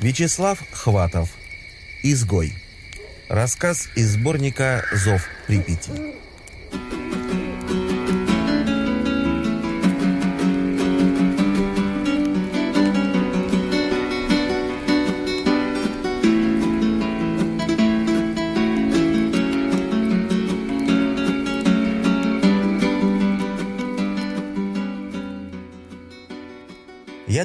Вячеслав Хватов. Изгой. Рассказ из сборника «Зов Припяти».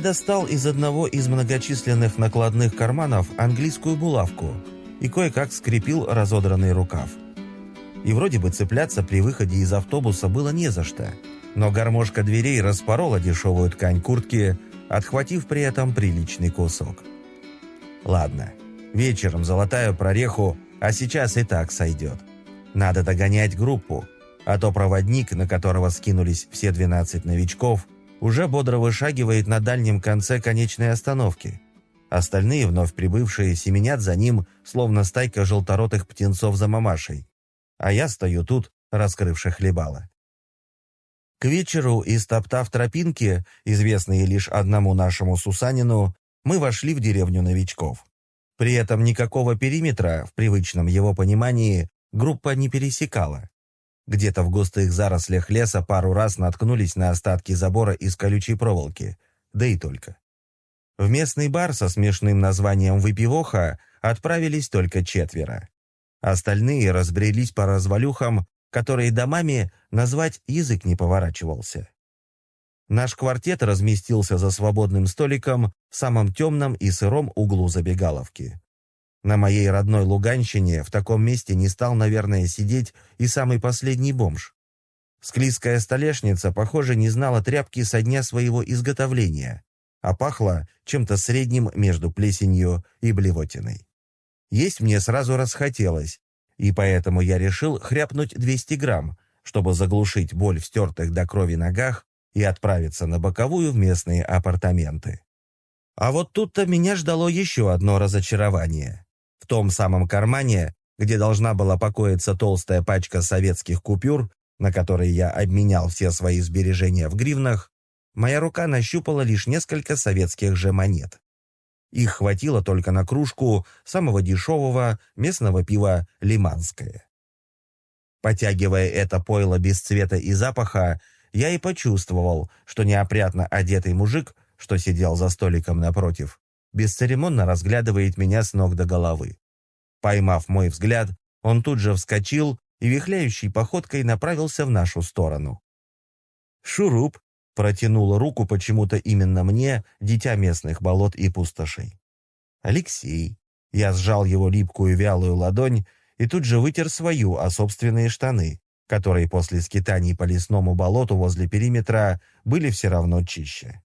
Достал из одного из многочисленных накладных карманов английскую булавку и кое-как скрепил разодранный рукав. И вроде бы цепляться при выходе из автобуса было не за что, но гармошка дверей распорола дешевую ткань куртки, отхватив при этом приличный кусок. Ладно, вечером золотаю прореху, а сейчас и так сойдет. Надо догонять группу, а то проводник, на которого скинулись все 12 новичков – уже бодро вышагивает на дальнем конце конечной остановки. Остальные, вновь прибывшие, семенят за ним, словно стайка желторотых птенцов за мамашей. А я стою тут, раскрывши хлебало. К вечеру, истоптав тропинки, известные лишь одному нашему Сусанину, мы вошли в деревню новичков. При этом никакого периметра, в привычном его понимании, группа не пересекала. Где-то в густых зарослях леса пару раз наткнулись на остатки забора из колючей проволоки. Да и только. В местный бар со смешным названием «Выпивоха» отправились только четверо. Остальные разбрелись по развалюхам, которые домами назвать язык не поворачивался. Наш квартет разместился за свободным столиком в самом темном и сыром углу забегаловки. На моей родной Луганщине в таком месте не стал, наверное, сидеть и самый последний бомж. Склизкая столешница, похоже, не знала тряпки со дня своего изготовления, а пахла чем-то средним между плесенью и блевотиной. Есть мне сразу расхотелось, и поэтому я решил хряпнуть 200 грамм, чтобы заглушить боль в стертых до крови ногах и отправиться на боковую в местные апартаменты. А вот тут-то меня ждало еще одно разочарование. В том самом кармане, где должна была покоиться толстая пачка советских купюр, на которые я обменял все свои сбережения в гривнах, моя рука нащупала лишь несколько советских же монет. Их хватило только на кружку самого дешевого местного пива «Лиманское». Потягивая это пойло без цвета и запаха, я и почувствовал, что неопрятно одетый мужик, что сидел за столиком напротив, бесцеремонно разглядывает меня с ног до головы. Поймав мой взгляд, он тут же вскочил и вихляющей походкой направился в нашу сторону. «Шуруп!» — протянула руку почему-то именно мне, дитя местных болот и пустошей. «Алексей!» — я сжал его липкую вялую ладонь и тут же вытер свою, а собственные штаны, которые после скитаний по лесному болоту возле периметра были все равно чище.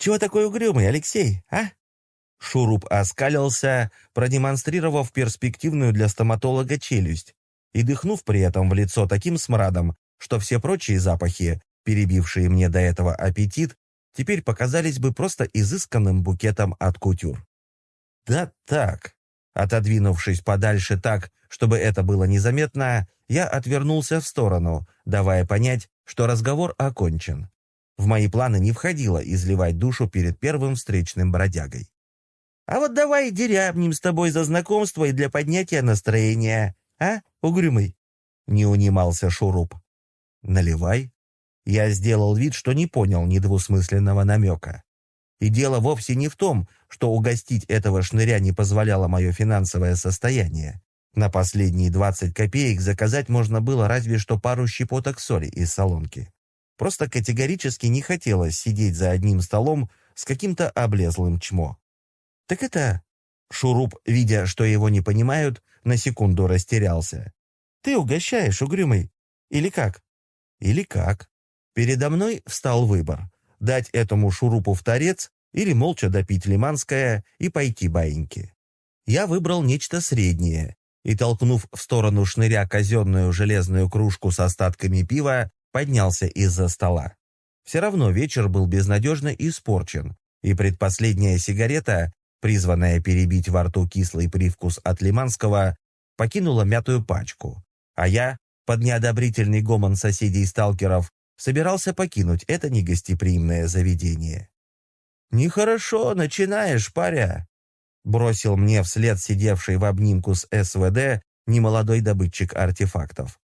«Чего такой угрюмый, Алексей, а?» Шуруп оскалился, продемонстрировав перспективную для стоматолога челюсть, и дыхнув при этом в лицо таким смрадом, что все прочие запахи, перебившие мне до этого аппетит, теперь показались бы просто изысканным букетом от кутюр. «Да так». Отодвинувшись подальше так, чтобы это было незаметно, я отвернулся в сторону, давая понять, что разговор окончен. В мои планы не входило изливать душу перед первым встречным бродягой. «А вот давай дерябнем с тобой за знакомство и для поднятия настроения, а, угрюмый?» Не унимался Шуруп. «Наливай». Я сделал вид, что не понял недвусмысленного намека. И дело вовсе не в том, что угостить этого шныря не позволяло мое финансовое состояние. На последние 20 копеек заказать можно было разве что пару щепоток соли из солонки. Просто категорически не хотелось сидеть за одним столом с каким-то облезлым чмо. «Так это...» Шуруп, видя, что его не понимают, на секунду растерялся. «Ты угощаешь, угрюмый? Или как?» «Или как?» Передо мной встал выбор. Дать этому шурупу в торец или молча допить лиманское и пойти баиньки. Я выбрал нечто среднее и, толкнув в сторону шныря казенную железную кружку с остатками пива, поднялся из-за стола. Все равно вечер был безнадежно испорчен, и предпоследняя сигарета, призванная перебить во рту кислый привкус от лиманского, покинула мятую пачку, А я, под неодобрительный гомон соседей-сталкеров, собирался покинуть это негостеприимное заведение. «Нехорошо начинаешь, паря», — бросил мне вслед сидевший в обнимку с СВД немолодой добытчик артефактов.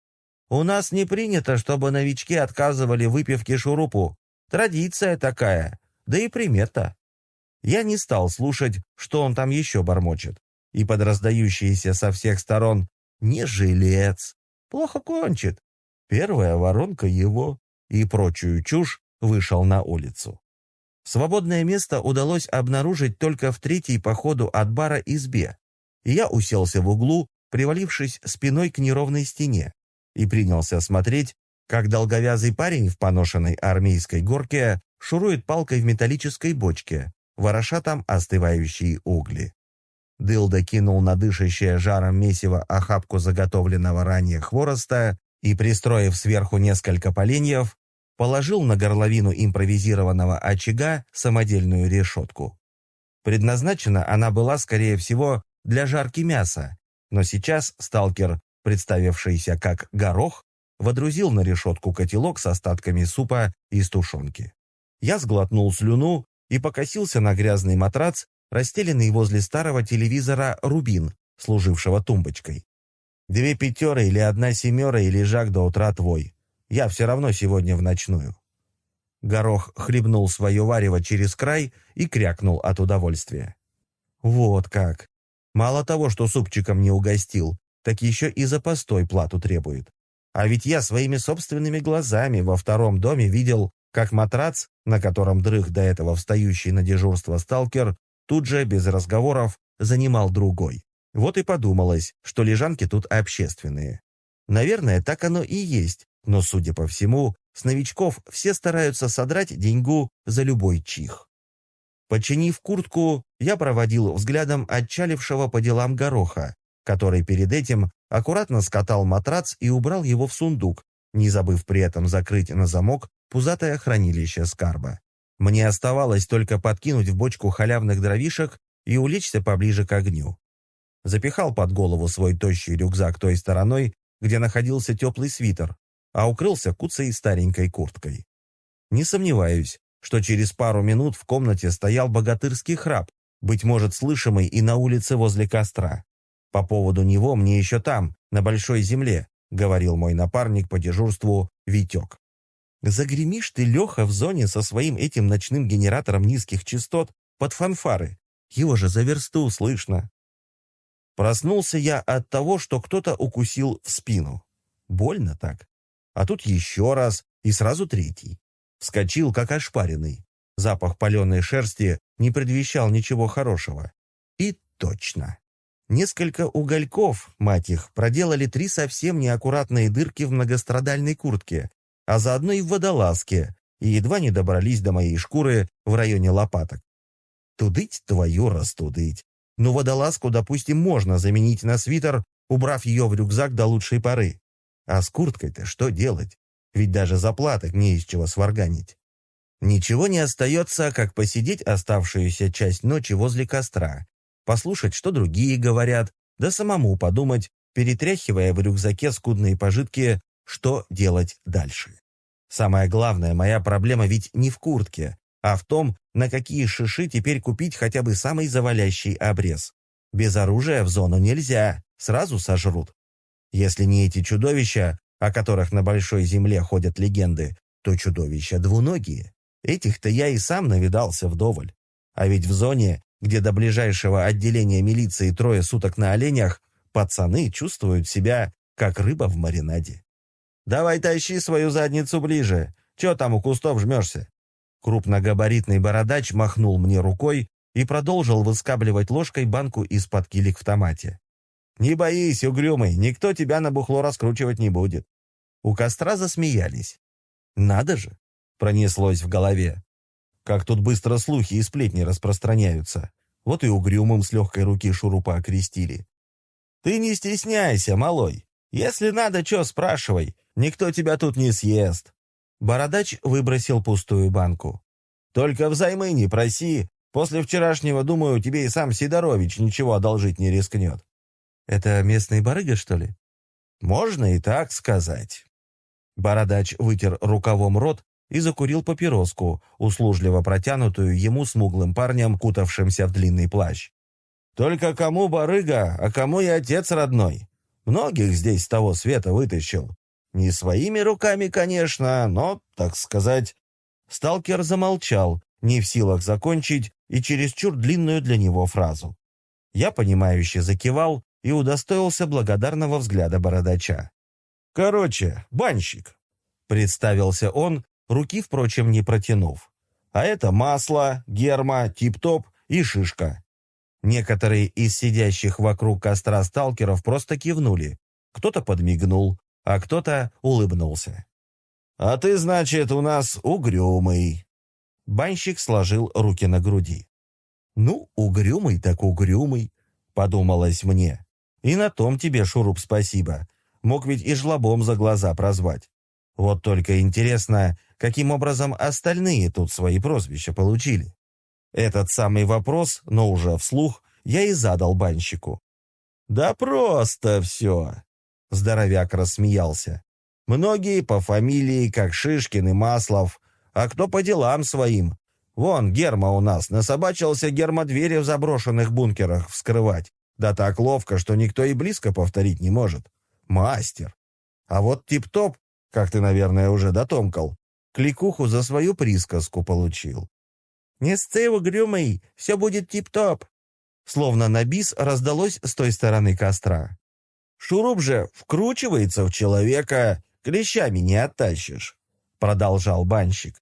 «У нас не принято, чтобы новички отказывали выпивке шурупу. Традиция такая, да и примета». Я не стал слушать, что он там еще бормочет, и под раздающиеся со всех сторон «не жилец», «плохо кончит», «первая воронка его» и прочую чушь вышел на улицу. Свободное место удалось обнаружить только в третьей по ходу от бара избе, и я уселся в углу, привалившись спиной к неровной стене, и принялся смотреть, как долговязый парень в поношенной армейской горке шурует палкой в металлической бочке, вороша там остывающие угли. Дылда кинул на дышащее жаром месиво охапку заготовленного ранее хвороста и, пристроив сверху несколько поленьев, положил на горловину импровизированного очага самодельную решетку. Предназначена она была, скорее всего, для жарки мяса, но сейчас сталкер, представившийся как горох, водрузил на решетку котелок с остатками супа из тушенки. Я сглотнул слюну и покосился на грязный матрац, расстеленный возле старого телевизора «Рубин», служившего тумбочкой. Две пятеры или одна семера и лежак до утра твой. Я все равно сегодня в ночную». Горох хлебнул свое варево через край и крякнул от удовольствия. «Вот как! Мало того, что супчиком не угостил, так еще и за постой плату требует. А ведь я своими собственными глазами во втором доме видел, как матрац, на котором дрых до этого встающий на дежурство сталкер, тут же, без разговоров, занимал другой. Вот и подумалось, что лежанки тут общественные. Наверное, так оно и есть, но, судя по всему, с новичков все стараются содрать деньгу за любой чих. Подчинив куртку, я проводил взглядом отчалившего по делам гороха, который перед этим аккуратно скатал матрац и убрал его в сундук, не забыв при этом закрыть на замок пузатое хранилище скарба. Мне оставалось только подкинуть в бочку халявных дровишек и улечься поближе к огню. Запихал под голову свой тощий рюкзак той стороной, где находился теплый свитер, а укрылся куцей старенькой курткой. Не сомневаюсь, что через пару минут в комнате стоял богатырский храп, быть может, слышимый и на улице возле костра. По поводу него мне еще там, на большой земле, говорил мой напарник по дежурству Витек. Загремишь ты, Леха, в зоне со своим этим ночным генератором низких частот под фанфары. Его же за версту слышно. Проснулся я от того, что кто-то укусил в спину. Больно так. А тут еще раз и сразу третий. Вскочил, как ошпаренный. Запах паленой шерсти не предвещал ничего хорошего. И точно. Несколько угольков, мать их, проделали три совсем неаккуратные дырки в многострадальной куртке, а заодно и в водолазке, и едва не добрались до моей шкуры в районе лопаток. Тудыть твою растудыть. Но водолазку, допустим, можно заменить на свитер, убрав ее в рюкзак до лучшей поры. А с курткой-то что делать? Ведь даже заплаток не из чего сварганить. Ничего не остается, как посидеть оставшуюся часть ночи возле костра, послушать, что другие говорят, да самому подумать, перетряхивая в рюкзаке скудные пожитки, что делать дальше. Самая главная моя проблема ведь не в куртке, а в том, на какие шиши теперь купить хотя бы самый завалящий обрез. Без оружия в зону нельзя, сразу сожрут. Если не эти чудовища, о которых на Большой Земле ходят легенды, то чудовища двуногие. Этих-то я и сам навидался вдоволь. А ведь в зоне, где до ближайшего отделения милиции трое суток на оленях, пацаны чувствуют себя, как рыба в маринаде. «Давай тащи свою задницу ближе. Че там у кустов жмешься?» Крупногабаритный бородач махнул мне рукой и продолжил выскабливать ложкой банку из-под килик в томате. «Не боись, угрюмый, никто тебя на бухло раскручивать не будет». У костра засмеялись. «Надо же!» — пронеслось в голове. Как тут быстро слухи и сплетни распространяются. Вот и угрюмым с легкой руки шурупа окрестили. «Ты не стесняйся, малой. Если надо, что спрашивай. Никто тебя тут не съест». Бородач выбросил пустую банку. «Только взаймы не проси. После вчерашнего, думаю, тебе и сам Сидорович ничего одолжить не рискнет. Это местный барыга, что ли? Можно и так сказать. Бородач вытер рукавом рот и закурил папироску, услужливо протянутую ему смуглым парнем, кутавшимся в длинный плащ. «Только кому барыга, а кому и отец родной. Многих здесь с того света вытащил. Не своими руками, конечно, но, так сказать...» Сталкер замолчал, не в силах закончить и чересчур длинную для него фразу. Я, понимающе закивал и удостоился благодарного взгляда бородача. «Короче, банщик», — представился он, руки, впрочем, не протянув. «А это масло, герма, тип-топ и шишка». Некоторые из сидящих вокруг костра сталкеров просто кивнули. Кто-то подмигнул, а кто-то улыбнулся. «А ты, значит, у нас угрюмый». Банщик сложил руки на груди. «Ну, угрюмый так угрюмый», — подумалось мне. «И на том тебе, Шуруп, спасибо. Мог ведь и жлобом за глаза прозвать. Вот только интересно, каким образом остальные тут свои прозвища получили?» Этот самый вопрос, но уже вслух, я и задал банщику. «Да просто все!» — здоровяк рассмеялся. «Многие по фамилии, как Шишкин и Маслов, а кто по делам своим. Вон, Герма у нас, насобачился Герма двери в заброшенных бункерах вскрывать. Да так ловко, что никто и близко повторить не может. Мастер. А вот тип-топ, как ты, наверное, уже дотомкал, кликуху за свою присказку получил. «Не сцы, угрюмый, все будет тип-топ!» Словно на бис раздалось с той стороны костра. «Шуруп же вкручивается в человека, клещами не оттащишь», — продолжал банщик.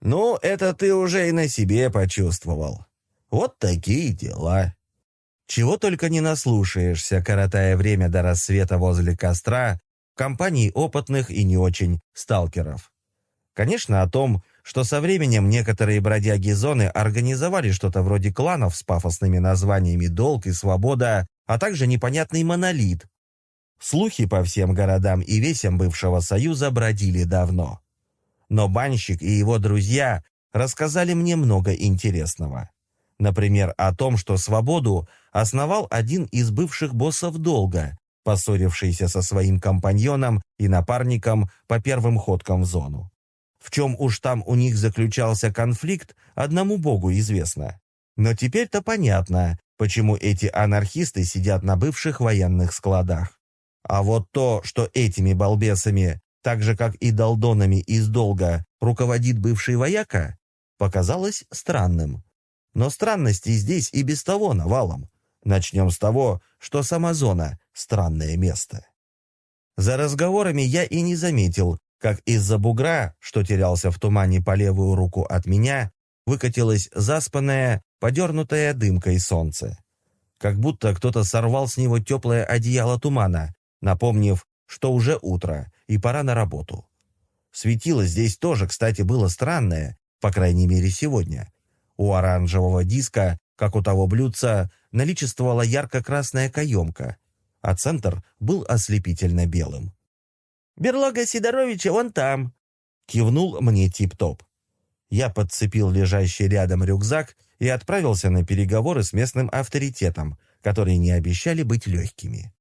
«Ну, это ты уже и на себе почувствовал. Вот такие дела». Чего только не наслушаешься, коротая время до рассвета возле костра, в компании опытных и не очень сталкеров. Конечно, о том, что со временем некоторые бродяги зоны организовали что-то вроде кланов с пафосными названиями «Долг» и «Свобода», а также непонятный «Монолит». Слухи по всем городам и весям бывшего Союза бродили давно. Но банщик и его друзья рассказали мне много интересного. Например, о том, что «Свободу» основал один из бывших боссов «Долга», поссорившийся со своим компаньоном и напарником по первым ходкам в зону. В чем уж там у них заключался конфликт, одному богу известно. Но теперь-то понятно, почему эти анархисты сидят на бывших военных складах. А вот то, что этими балбесами так же, как и долдонами из долга, руководит бывший вояка, показалось странным. Но странностей здесь и без того навалом. Начнем с того, что сама зона — странное место. За разговорами я и не заметил, как из-за бугра, что терялся в тумане по левую руку от меня, выкатилось заспанное, подернутое дымкой солнце. Как будто кто-то сорвал с него теплое одеяло тумана, напомнив, что уже утро, и пора на работу. Светило здесь тоже, кстати, было странное, по крайней мере сегодня. У оранжевого диска, как у того блюдца, наличествовала ярко-красная каемка, а центр был ослепительно белым. «Берлога Сидоровича вон там!» — кивнул мне тип-топ. Я подцепил лежащий рядом рюкзак и отправился на переговоры с местным авторитетом, которые не обещали быть легкими.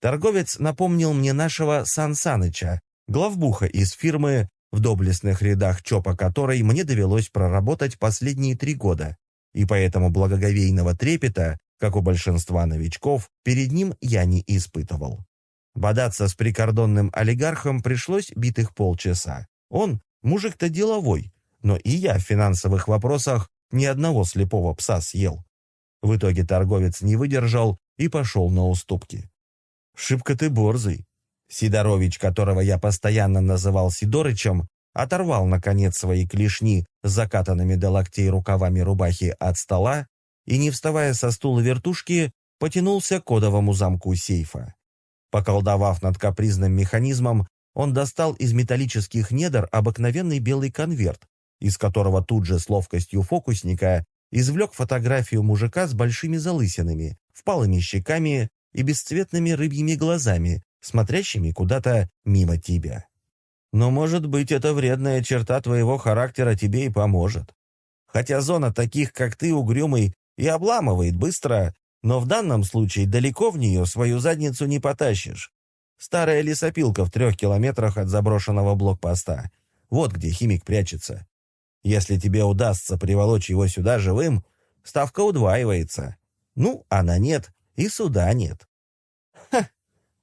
Торговец напомнил мне нашего Сан Саныча, главбуха из фирмы, в доблестных рядах ЧОПа которой мне довелось проработать последние три года, и поэтому благоговейного трепета, как у большинства новичков, перед ним я не испытывал. Бодаться с прикордонным олигархом пришлось битых полчаса. Он мужик-то деловой, но и я в финансовых вопросах ни одного слепого пса съел. В итоге торговец не выдержал и пошел на уступки. Шибко ты борзый. Сидорович, которого я постоянно называл Сидорычем, оторвал, наконец, свои клешни с закатанными до локтей рукавами рубахи от стола и, не вставая со стула вертушки, потянулся к кодовому замку сейфа. Поколдовав над капризным механизмом, он достал из металлических недр обыкновенный белый конверт, из которого тут же с ловкостью фокусника извлек фотографию мужика с большими залысинами, впалыми щеками и бесцветными рыбьими глазами, смотрящими куда-то мимо тебя. Но, может быть, эта вредная черта твоего характера тебе и поможет. Хотя зона таких, как ты, угрюмый, и обламывает быстро, но в данном случае далеко в нее свою задницу не потащишь. Старая лесопилка в трех километрах от заброшенного блокпоста. Вот где химик прячется. Если тебе удастся приволочь его сюда живым, ставка удваивается. Ну, а на нет, и суда нет. Ха!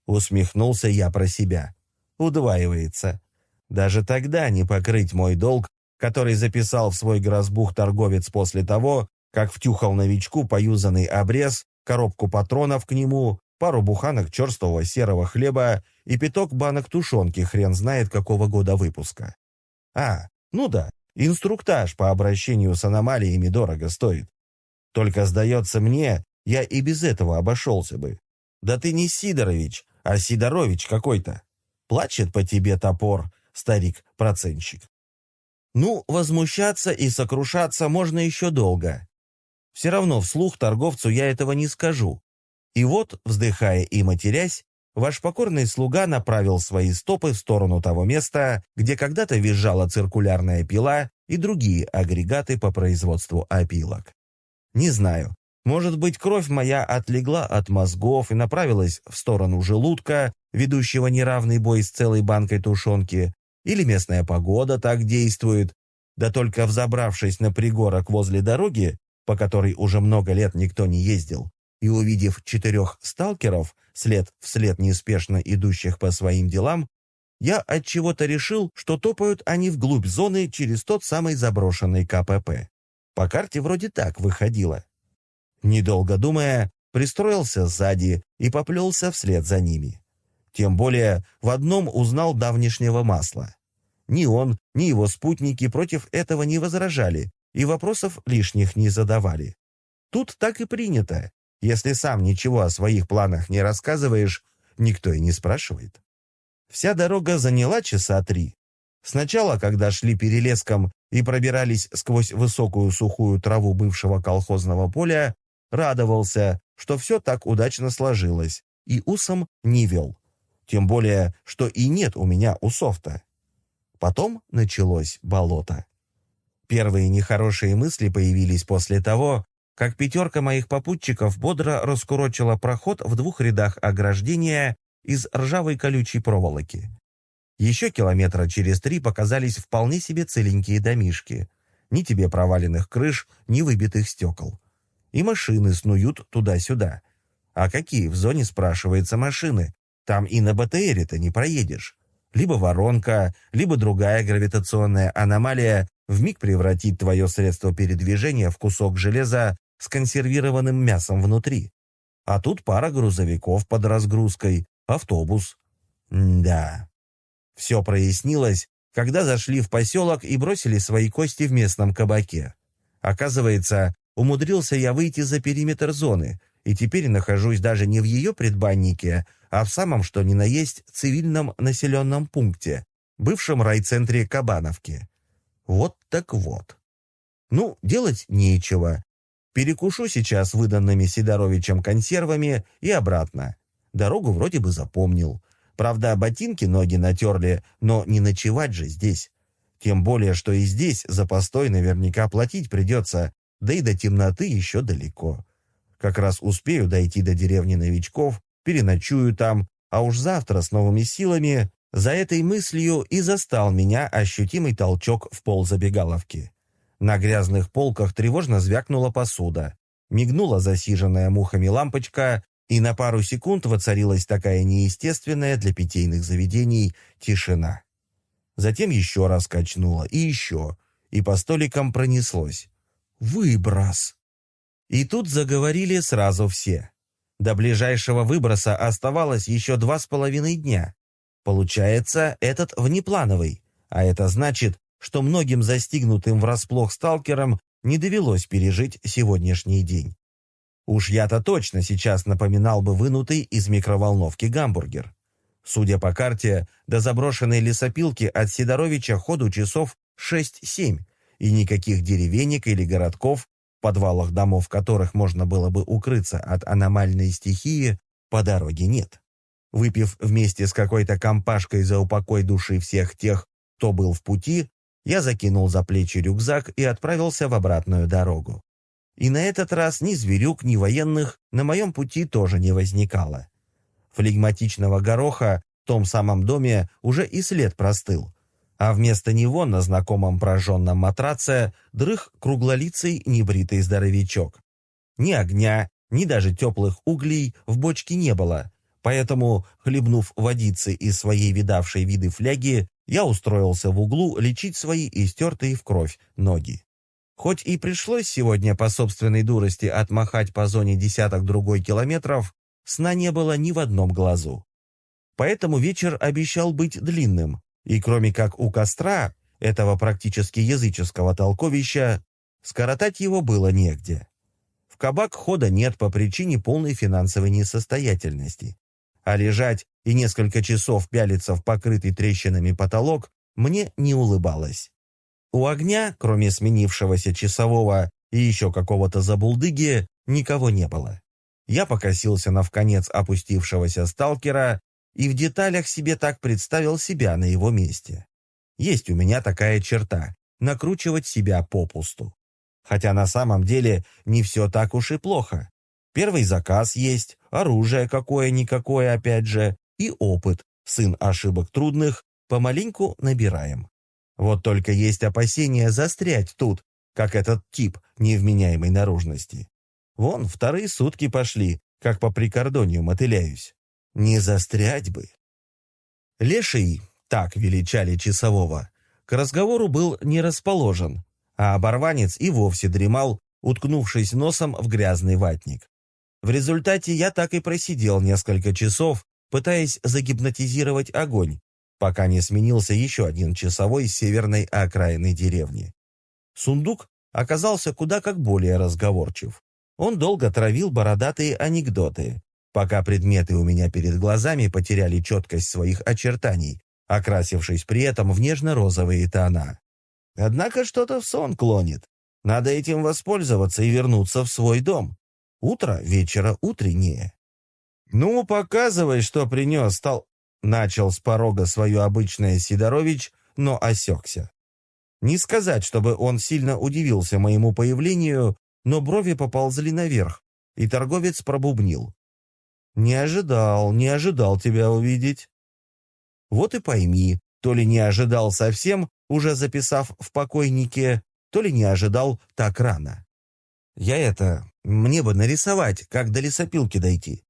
Усмехнулся я про себя. Удваивается. Даже тогда не покрыть мой долг, который записал в свой грозбух торговец после того, как втюхал новичку поюзанный обрез, коробку патронов к нему, пару буханок черствого серого хлеба и пяток банок тушенки хрен знает какого года выпуска. А, ну да, инструктаж по обращению с аномалиями дорого стоит. Только, сдается мне, я и без этого обошелся бы. Да ты не Сидорович, а Сидорович какой-то. Плачет по тебе топор, старик-процентщик. Ну, возмущаться и сокрушаться можно еще долго. Все равно вслух торговцу я этого не скажу. И вот, вздыхая и матерясь, ваш покорный слуга направил свои стопы в сторону того места, где когда-то визжала циркулярная пила и другие агрегаты по производству опилок. Не знаю, может быть, кровь моя отлегла от мозгов и направилась в сторону желудка, ведущего неравный бой с целой банкой тушенки, или местная погода так действует, да только взобравшись на пригорок возле дороги, по которой уже много лет никто не ездил, и увидев четырех сталкеров, след вслед неспешно идущих по своим делам, я от чего то решил, что топают они вглубь зоны через тот самый заброшенный КПП. По карте вроде так выходило. Недолго думая, пристроился сзади и поплелся вслед за ними. Тем более в одном узнал давнишнего масла. Ни он, ни его спутники против этого не возражали и вопросов лишних не задавали. Тут так и принято. Если сам ничего о своих планах не рассказываешь, никто и не спрашивает. Вся дорога заняла часа три. Сначала, когда шли перелеском и пробирались сквозь высокую сухую траву бывшего колхозного поля, радовался, что все так удачно сложилось, и усом не вел. Тем более, что и нет у меня усов-то. Потом началось болото. Первые нехорошие мысли появились после того, как пятерка моих попутчиков бодро раскурочила проход в двух рядах ограждения из ржавой колючей проволоки. Еще километра через три показались вполне себе целенькие домишки. Ни тебе проваленных крыш, ни выбитых стекол. И машины снуют туда-сюда. А какие в зоне, спрашивается, машины? Там и на БТРе-то не проедешь. Либо воронка, либо другая гравитационная аномалия вмиг превратит твое средство передвижения в кусок железа с консервированным мясом внутри. А тут пара грузовиков под разгрузкой, автобус. М да. Все прояснилось, когда зашли в поселок и бросили свои кости в местном кабаке. Оказывается, умудрился я выйти за периметр зоны, и теперь нахожусь даже не в ее предбаннике, а в самом что ни на есть цивильном населенном пункте, бывшем райцентре Кабановки. Вот так вот. Ну, делать нечего. Перекушу сейчас выданными Сидоровичем консервами и обратно. Дорогу вроде бы запомнил. Правда, ботинки ноги натерли, но не ночевать же здесь. Тем более, что и здесь за постой наверняка платить придется, да и до темноты еще далеко. Как раз успею дойти до деревни новичков, переночую там, а уж завтра с новыми силами за этой мыслью и застал меня ощутимый толчок в пол забегаловки. На грязных полках тревожно звякнула посуда, мигнула засиженная мухами лампочка, и на пару секунд воцарилась такая неестественная для питейных заведений тишина. Затем еще раз качнула, и еще, и по столикам пронеслось. «Выброс!» И тут заговорили сразу все. До ближайшего выброса оставалось еще два с половиной дня. Получается, этот внеплановый, а это значит, что многим застигнутым врасплох сталкерам не довелось пережить сегодняшний день. Уж я-то точно сейчас напоминал бы вынутый из микроволновки гамбургер. Судя по карте, до заброшенной лесопилки от Сидоровича ходу часов 6-7, и никаких деревенек или городков подвалах домов которых можно было бы укрыться от аномальной стихии, по дороге нет. Выпив вместе с какой-то компашкой за упокой души всех тех, кто был в пути, я закинул за плечи рюкзак и отправился в обратную дорогу. И на этот раз ни зверюк, ни военных на моем пути тоже не возникало. Флегматичного гороха в том самом доме уже и след простыл, а вместо него на знакомом прожженном матраце дрых круглолицый небритый здоровячок. Ни огня, ни даже теплых углей в бочке не было, поэтому, хлебнув водицы из своей видавшей виды фляги, я устроился в углу лечить свои истертые в кровь ноги. Хоть и пришлось сегодня по собственной дурости отмахать по зоне десяток другой километров, сна не было ни в одном глазу. Поэтому вечер обещал быть длинным, и кроме как у костра, этого практически языческого толковища, скоротать его было негде. В кабак хода нет по причине полной финансовой несостоятельности. А лежать и несколько часов пялиться в покрытый трещинами потолок мне не улыбалось. У огня, кроме сменившегося часового и еще какого-то забулдыги, никого не было. Я покосился на вконец опустившегося сталкера и в деталях себе так представил себя на его месте. Есть у меня такая черта — накручивать себя попусту. Хотя на самом деле не все так уж и плохо. Первый заказ есть, оружие какое-никакое опять же, и опыт, сын ошибок трудных, помаленьку набираем. Вот только есть опасения застрять тут, как этот тип невменяемой наружности. Вон, вторые сутки пошли, как по прикордонью мотыляюсь. Не застрять бы. Леший, так величали часового, к разговору был не расположен, а оборванец и вовсе дремал, уткнувшись носом в грязный ватник. В результате я так и просидел несколько часов, пытаясь загипнотизировать огонь, пока не сменился еще один часовой с северной окраины деревни. Сундук оказался куда как более разговорчив. Он долго травил бородатые анекдоты, пока предметы у меня перед глазами потеряли четкость своих очертаний, окрасившись при этом в нежно-розовые тона. Однако что-то в сон клонит. Надо этим воспользоваться и вернуться в свой дом. Утро вечера утреннее. «Ну, показывай, что принес, стал...» Начал с порога свое обычное Сидорович, но осекся. Не сказать, чтобы он сильно удивился моему появлению, но брови поползли наверх, и торговец пробубнил. «Не ожидал, не ожидал тебя увидеть». Вот и пойми, то ли не ожидал совсем, уже записав в покойнике, то ли не ожидал так рано. Я это, мне бы нарисовать, как до лесопилки дойти.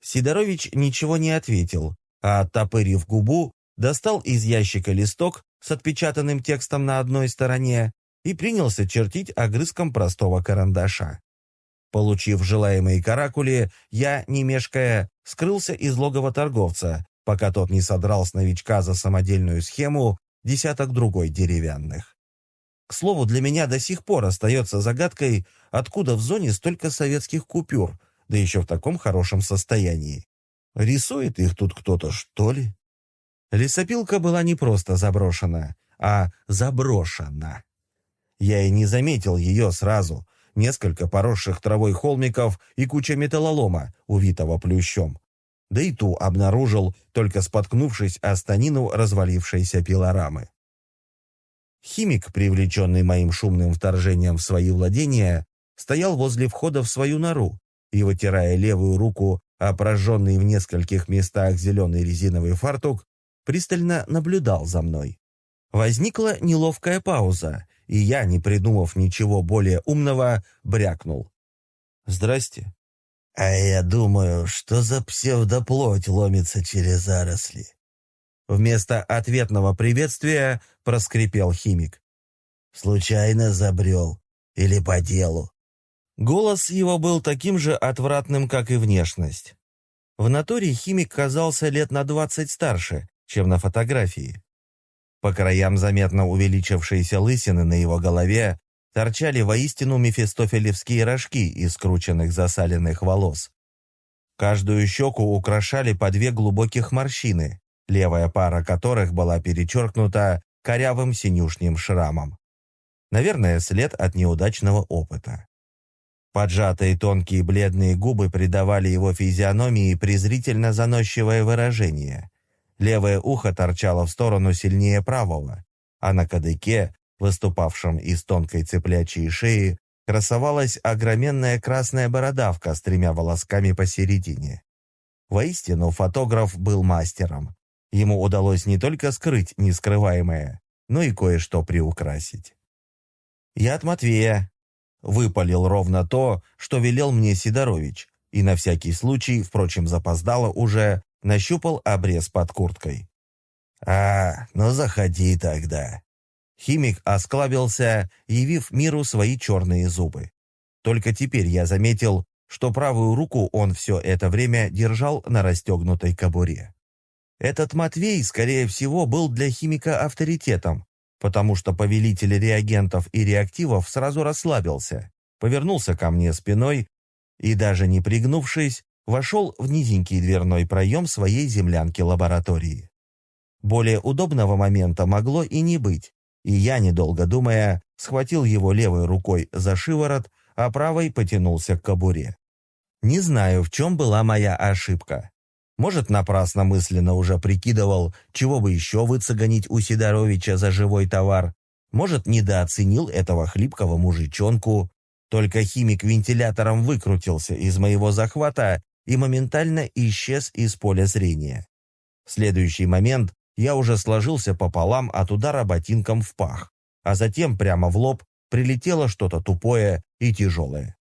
Сидорович ничего не ответил, а, оттопырив губу, достал из ящика листок с отпечатанным текстом на одной стороне и принялся чертить огрызком простого карандаша. Получив желаемые каракули, я, не мешкая, скрылся из логова торговца, пока тот не содрал с новичка за самодельную схему десяток другой деревянных. К слову, для меня до сих пор остается загадкой, откуда в зоне столько советских купюр, да еще в таком хорошем состоянии. Рисует их тут кто-то, что ли? Лесопилка была не просто заброшена, а заброшена. Я и не заметил ее сразу. Несколько поросших травой холмиков и куча металлолома, увитого плющом. Да и ту обнаружил, только споткнувшись о станину развалившейся пилорамы. Химик, привлеченный моим шумным вторжением в свои владения, стоял возле входа в свою нору и, вытирая левую руку прожженный в нескольких местах зеленый резиновый фартук, пристально наблюдал за мной. Возникла неловкая пауза, и я, не придумав ничего более умного, брякнул. «Здрасте». «А я думаю, что за псевдоплоть ломится через заросли?» Вместо ответного приветствия проскрипел химик. «Случайно забрел? Или по делу?» Голос его был таким же отвратным, как и внешность. В натуре химик казался лет на двадцать старше, чем на фотографии. По краям заметно увеличившиеся лысины на его голове торчали воистину мефистофелевские рожки из скрученных засаленных волос. Каждую щеку украшали по две глубоких морщины, левая пара которых была перечеркнута корявым синюшним шрамом. Наверное, след от неудачного опыта. Поджатые тонкие бледные губы придавали его физиономии презрительно заносчивое выражение. Левое ухо торчало в сторону сильнее правого, а на кадыке, выступавшем из тонкой цеплячей шеи, красовалась огроменная красная бородавка с тремя волосками посередине. Воистину, фотограф был мастером. Ему удалось не только скрыть нескрываемое, но и кое-что приукрасить. «Я от Матвея», — выпалил ровно то, что велел мне Сидорович, и на всякий случай, впрочем, запоздало уже, нащупал обрез под курткой. «А, ну заходи тогда». Химик осклабился, явив миру свои черные зубы. Только теперь я заметил, что правую руку он все это время держал на расстегнутой кобуре. Этот Матвей, скорее всего, был для химика авторитетом, потому что повелитель реагентов и реактивов сразу расслабился, повернулся ко мне спиной и, даже не пригнувшись, вошел в низенький дверной проем своей землянки лаборатории. Более удобного момента могло и не быть, и я, недолго думая, схватил его левой рукой за шиворот, а правой потянулся к кобуре. Не знаю, в чем была моя ошибка. Может, напрасно мысленно уже прикидывал, чего бы еще выцегонить у Сидоровича за живой товар. Может, недооценил этого хлипкого мужичонку. Только химик вентилятором выкрутился из моего захвата и моментально исчез из поля зрения. В следующий момент я уже сложился пополам от удара ботинком в пах, а затем прямо в лоб прилетело что-то тупое и тяжелое.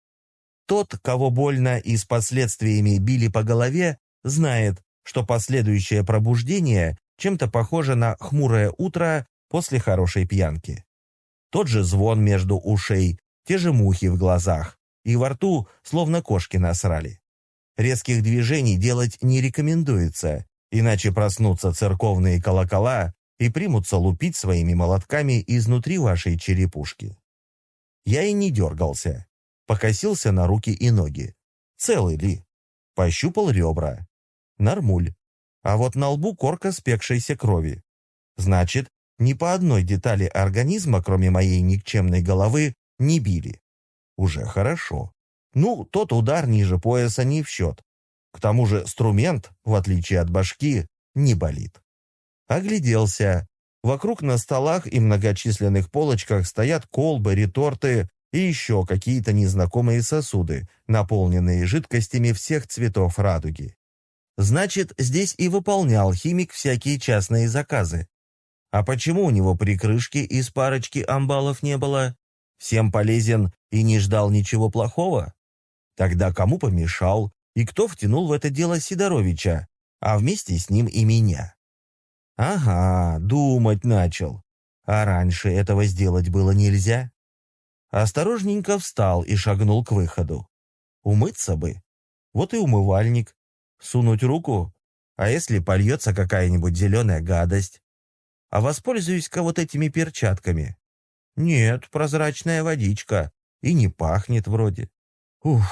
Тот, кого больно и с последствиями били по голове, знает, что последующее пробуждение чем-то похоже на хмурое утро после хорошей пьянки. Тот же звон между ушей, те же мухи в глазах, и во рту словно кошки насрали. Резких движений делать не рекомендуется, иначе проснутся церковные колокола и примутся лупить своими молотками изнутри вашей черепушки. Я и не дергался, покосился на руки и ноги. Целый ли? Пощупал ребра. Нормуль. А вот на лбу корка спекшейся крови. Значит, ни по одной детали организма, кроме моей никчемной головы, не били. Уже хорошо. Ну, тот удар ниже пояса не в счет. К тому же струмент, в отличие от башки, не болит. Огляделся. Вокруг на столах и многочисленных полочках стоят колбы, реторты и еще какие-то незнакомые сосуды, наполненные жидкостями всех цветов радуги. Значит, здесь и выполнял химик всякие частные заказы. А почему у него прикрышки из парочки амбалов не было? Всем полезен и не ждал ничего плохого? Тогда кому помешал и кто втянул в это дело Сидоровича, а вместе с ним и меня? Ага, думать начал. А раньше этого сделать было нельзя? Осторожненько встал и шагнул к выходу. Умыться бы. Вот и умывальник, Сунуть руку? А если польется какая-нибудь зеленая гадость? А воспользуюсь-ка вот этими перчатками. Нет, прозрачная водичка. И не пахнет вроде. Ух,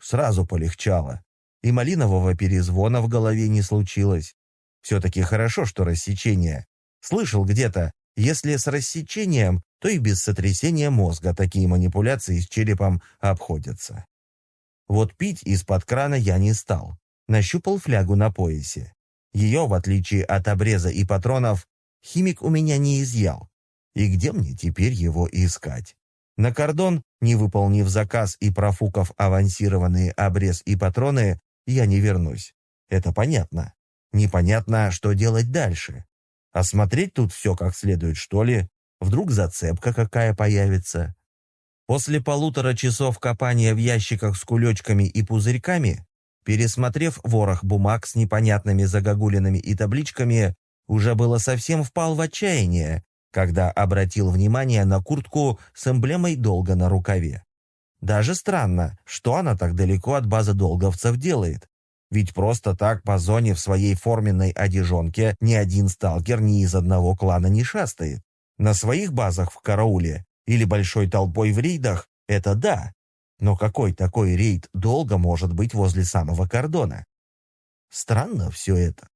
сразу полегчало. И малинового перезвона в голове не случилось. Все-таки хорошо, что рассечение. Слышал где-то, если с рассечением, то и без сотрясения мозга такие манипуляции с черепом обходятся. Вот пить из-под крана я не стал нащупал флягу на поясе. Ее, в отличие от обреза и патронов, химик у меня не изъял. И где мне теперь его искать? На кордон, не выполнив заказ и профукав авансированные обрез и патроны, я не вернусь. Это понятно. Непонятно, что делать дальше. Осмотреть тут все как следует, что ли? Вдруг зацепка какая появится? После полутора часов копания в ящиках с кулечками и пузырьками Пересмотрев ворох бумаг с непонятными загогулинами и табличками, уже было совсем впал в отчаяние, когда обратил внимание на куртку с эмблемой долга на рукаве. Даже странно, что она так далеко от базы долговцев делает. Ведь просто так по зоне в своей форменной одежонке ни один сталкер ни из одного клана не шастает. На своих базах в карауле или большой толпой в рейдах – это да, но какой такой рейд долго может быть возле самого кордона? Странно все это.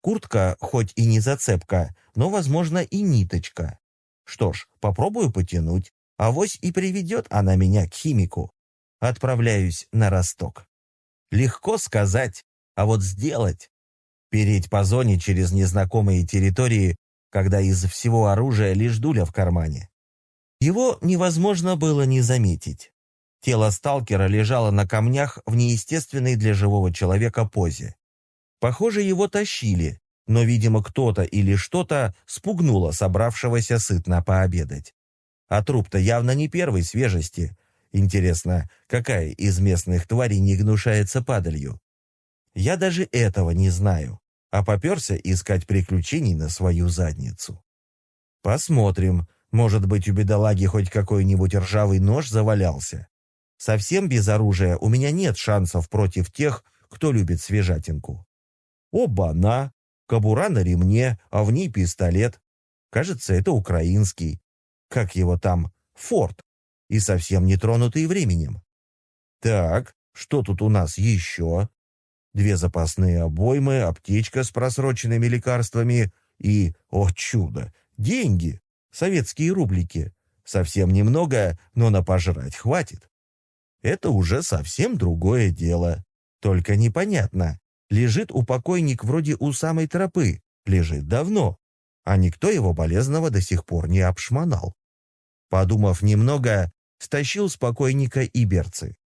Куртка хоть и не зацепка, но, возможно, и ниточка. Что ж, попробую потянуть. Авось и приведет она меня к химику. Отправляюсь на Росток. Легко сказать, а вот сделать. Переть по зоне через незнакомые территории, когда из всего оружия лишь дуля в кармане. Его невозможно было не заметить. Тело сталкера лежало на камнях в неестественной для живого человека позе. Похоже, его тащили, но, видимо, кто-то или что-то спугнуло собравшегося сытно пообедать. А труп-то явно не первой свежести. Интересно, какая из местных тварей не гнушается падалью? Я даже этого не знаю, а поперся искать приключений на свою задницу. Посмотрим, может быть, у бедолаги хоть какой-нибудь ржавый нож завалялся. Совсем без оружия у меня нет шансов против тех, кто любит свежатинку. Оба-на! Кобура на ремне, а в ней пистолет. Кажется, это украинский. Как его там? Форд. И совсем не тронутый временем. Так, что тут у нас еще? Две запасные обоймы, аптечка с просроченными лекарствами и, о чудо, деньги, советские рублики. Совсем немного, но на пожрать хватит. Это уже совсем другое дело. Только непонятно, лежит у покойник вроде у самой тропы, лежит давно, а никто его болезного до сих пор не обшмонал. Подумав немного, стащил с покойника и берцы.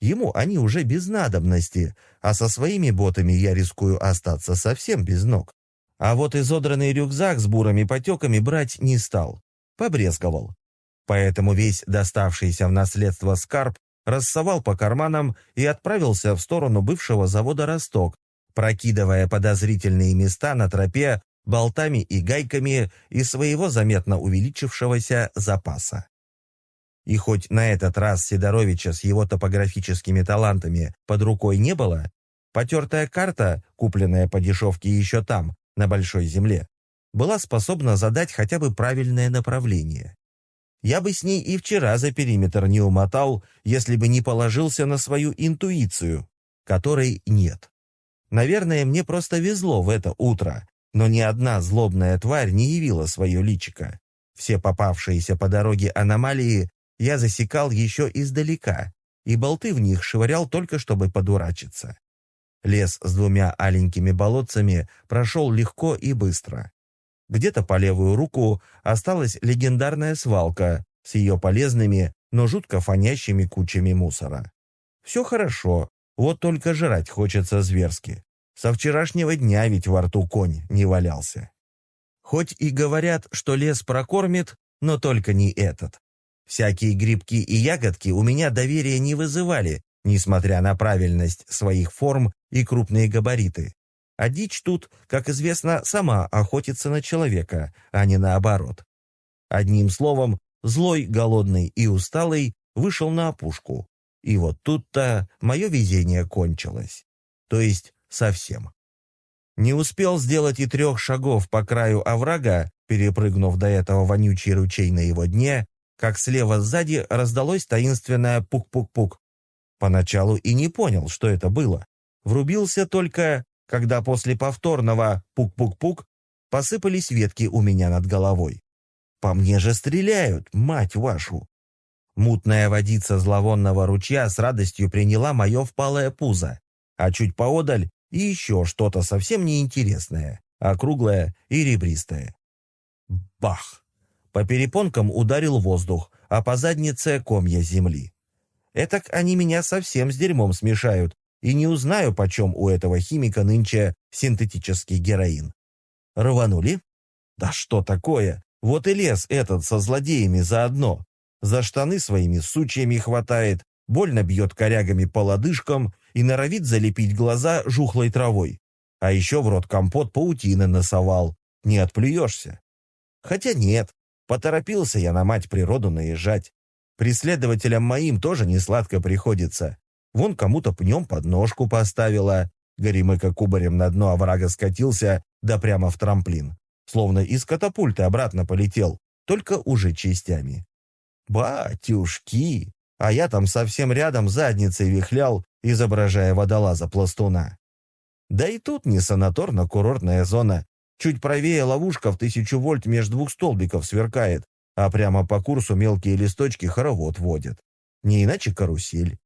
Ему они уже без надобности, а со своими ботами я рискую остаться совсем без ног. А вот изодранный рюкзак с бурыми потеками брать не стал. Побрезговал. Поэтому весь доставшийся в наследство скарб рассовал по карманам и отправился в сторону бывшего завода «Росток», прокидывая подозрительные места на тропе болтами и гайками из своего заметно увеличившегося запаса. И хоть на этот раз Сидоровича с его топографическими талантами под рукой не было, потертая карта, купленная по дешевке еще там, на Большой Земле, была способна задать хотя бы правильное направление. Я бы с ней и вчера за периметр не умотал, если бы не положился на свою интуицию, которой нет. Наверное, мне просто везло в это утро, но ни одна злобная тварь не явила свое личико. Все попавшиеся по дороге аномалии я засекал еще издалека, и болты в них швырял только чтобы подурачиться. Лес с двумя аленькими болотцами прошел легко и быстро. Где-то по левую руку осталась легендарная свалка с ее полезными, но жутко фонящими кучами мусора. Все хорошо, вот только жрать хочется зверски. Со вчерашнего дня ведь во рту конь не валялся. Хоть и говорят, что лес прокормит, но только не этот. Всякие грибки и ягодки у меня доверия не вызывали, несмотря на правильность своих форм и крупные габариты. А дичь тут, как известно, сама охотится на человека, а не наоборот. Одним словом, злой, голодный и усталый вышел на опушку. И вот тут-то мое везение кончилось. То есть совсем. Не успел сделать и трех шагов по краю оврага, перепрыгнув до этого вонючий ручей на его дне, как слева сзади раздалось таинственное пук-пук-пук. Поначалу и не понял, что это было. Врубился только, когда после повторного пук-пук-пук посыпались ветки у меня над головой. По мне же стреляют, мать вашу! Мутная водица зловонного ручья с радостью приняла мое впалое пузо, а чуть поодаль и еще что-то совсем неинтересное, округлое и ребристое. Бах! По перепонкам ударил воздух, а по заднице комья земли. Этак они меня совсем с дерьмом смешают, и не узнаю, почем у этого химика нынче синтетический героин. Рванули? Да что такое? Вот и лес этот со злодеями заодно. За штаны своими сучьями хватает, больно бьет корягами по лодыжкам и норовит залепить глаза жухлой травой. А еще в рот компот паутины насовал. Не отплюешься. Хотя нет, поторопился я на мать природу наезжать. Преследователям моим тоже не сладко приходится. Вон кому-то пнем подножку поставила. Горемыка кубарем на дно оврага скатился, да прямо в трамплин. Словно из катапульты обратно полетел, только уже частями. Батюшки! А я там совсем рядом задницей вихлял, изображая водолаза-пластуна. Да и тут не санаторно-курортная зона. Чуть правее ловушка в тысячу вольт между двух столбиков сверкает, а прямо по курсу мелкие листочки хоровод водят. Не иначе карусель.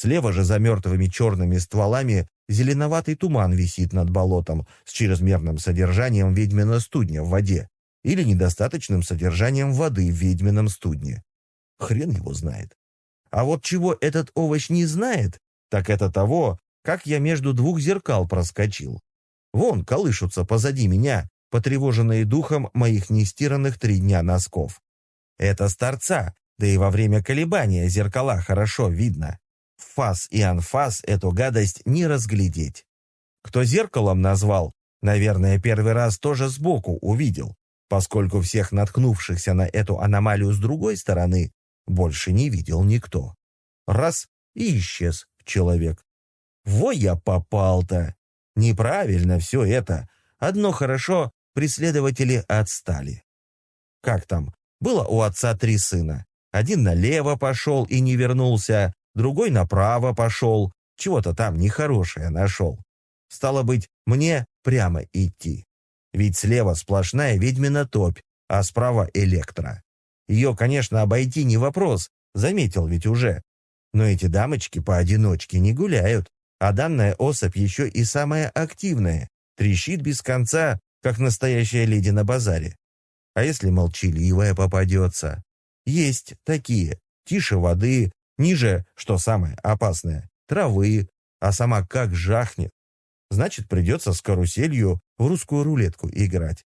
Слева же за мертвыми черными стволами зеленоватый туман висит над болотом с чрезмерным содержанием ведьмина студня в воде или недостаточным содержанием воды в ведьмином студне. Хрен его знает. А вот чего этот овощ не знает, так это того, как я между двух зеркал проскочил. Вон колышутся позади меня, потревоженные духом моих нестиранных три дня носков. Это с торца, да и во время колебания зеркала хорошо видно. В фас и анфас эту гадость не разглядеть. Кто зеркалом назвал, наверное, первый раз тоже сбоку увидел, поскольку всех наткнувшихся на эту аномалию с другой стороны больше не видел никто. Раз — и исчез человек. Во я попал-то! Неправильно все это. Одно хорошо, преследователи отстали. Как там? Было у отца три сына. Один налево пошел и не вернулся, другой направо пошел, чего-то там нехорошее нашел. Стало быть, мне прямо идти. Ведь слева сплошная ведьмина топь, а справа электро. Ее, конечно, обойти не вопрос, заметил ведь уже. Но эти дамочки поодиночке не гуляют, а данная особь еще и самая активная, трещит без конца, как настоящая леди на базаре. А если молчаливая попадется? Есть такие, тише воды, ниже, что самое опасное, травы, а сама как жахнет. Значит, придется с каруселью в русскую рулетку играть.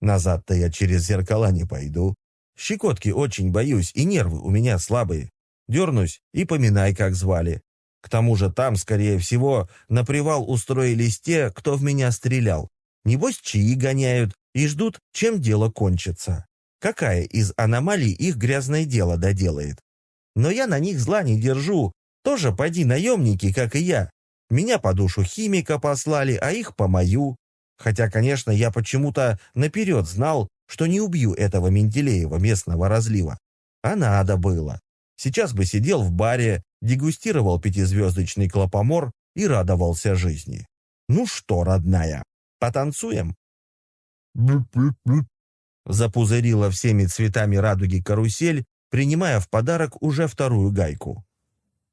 Назад-то я через зеркала не пойду. Щекотки очень боюсь, и нервы у меня слабые. Дернусь и поминай, как звали. К тому же там, скорее всего, на привал устроились те, кто в меня стрелял. Небось, чаи гоняют и ждут, чем дело кончится. Какая из аномалий их грязное дело доделает? Но я на них зла не держу. Тоже поди наемники, как и я. Меня по душу химика послали, а их по мою. Хотя, конечно, я почему-то наперед знал, что не убью этого Менделеева местного разлива. А надо было. Сейчас бы сидел в баре, дегустировал пятизвездочный клопомор и радовался жизни. Ну что, родная, потанцуем? Запузырила всеми цветами радуги карусель, принимая в подарок уже вторую гайку.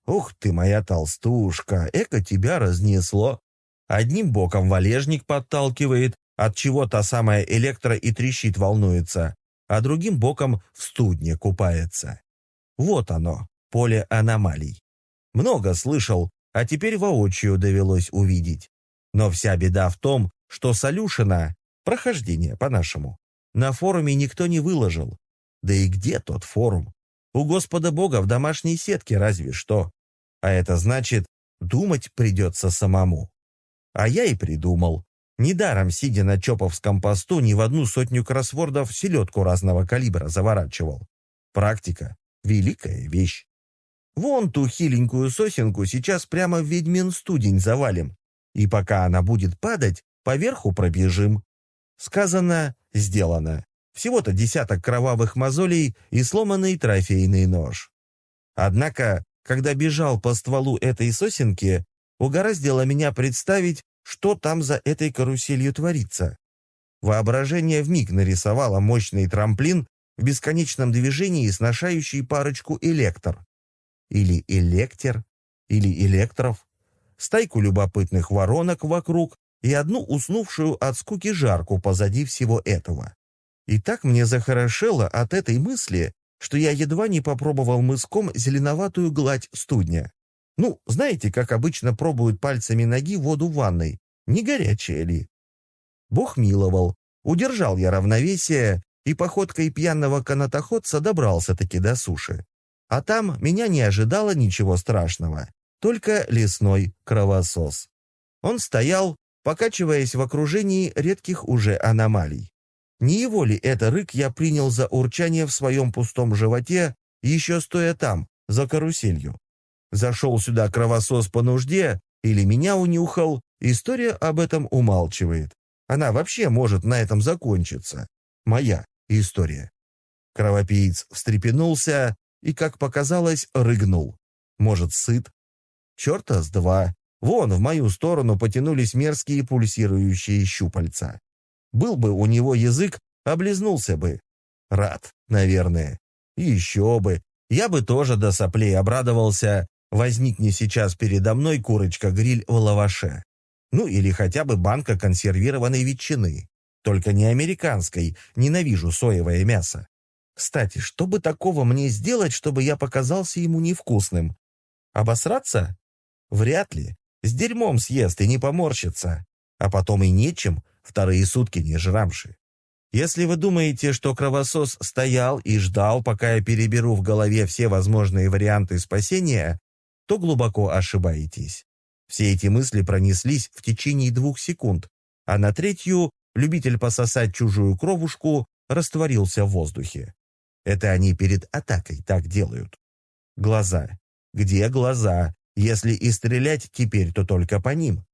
«Ух ты, моя толстушка, эко тебя разнесло!» Одним боком валежник подталкивает, от чего та самая электро и трещит волнуется, а другим боком в студне купается. Вот оно, поле аномалий. Много слышал, а теперь воочию довелось увидеть. Но вся беда в том, что Солюшина, прохождение по-нашему, на форуме никто не выложил. Да и где тот форум? У Господа Бога в домашней сетке разве что. А это значит, думать придется самому. А я и придумал. Недаром, сидя на Чоповском посту, ни в одну сотню кроссвордов селедку разного калибра заворачивал. Практика Великая вещь. Вон ту хиленькую сосенку сейчас прямо в ведьмин студень завалим, и пока она будет падать, поверху пробежим. Сказано, сделано. Всего-то десяток кровавых мозолей и сломанный трофейный нож. Однако, когда бежал по стволу этой сосенки, угораздило меня представить, что там за этой каруселью творится. Воображение вмиг нарисовало мощный трамплин в бесконечном движении, сношающий парочку электр. Или электер, или электров, стайку любопытных воронок вокруг и одну уснувшую от скуки жарку позади всего этого. И так мне захорошело от этой мысли, что я едва не попробовал мыском зеленоватую гладь студня. Ну, знаете, как обычно пробуют пальцами ноги воду в ванной, не горячая ли? Бог миловал, удержал я равновесие и походкой пьяного канатоходца добрался-таки до суши. А там меня не ожидало ничего страшного, только лесной кровосос. Он стоял, покачиваясь в окружении редких уже аномалий. Не его ли это рык я принял за урчание в своем пустом животе, еще стоя там, за каруселью? Зашел сюда кровосос по нужде или меня унюхал, история об этом умалчивает. Она вообще может на этом закончиться. Моя история. Кровопиец встрепенулся и, как показалось, рыгнул. Может, сыт? Черта с два. Вон, в мою сторону потянулись мерзкие пульсирующие щупальца. Был бы у него язык, облизнулся бы. Рад, наверное. еще бы. Я бы тоже до соплей обрадовался, возникни сейчас передо мной курочка-гриль в лаваше. Ну или хотя бы банка консервированной ветчины. Только не американской, ненавижу соевое мясо. Кстати, что бы такого мне сделать, чтобы я показался ему невкусным? Обосраться? Вряд ли. С дерьмом съест и не поморщится. А потом и нечем, вторые сутки не жрамши. Если вы думаете, что кровосос стоял и ждал, пока я переберу в голове все возможные варианты спасения, то глубоко ошибаетесь. Все эти мысли пронеслись в течение двух секунд, а на третью любитель пососать чужую кровушку растворился в воздухе. Это они перед атакой так делают. Глаза. Где глаза? Если и стрелять теперь, то только по ним.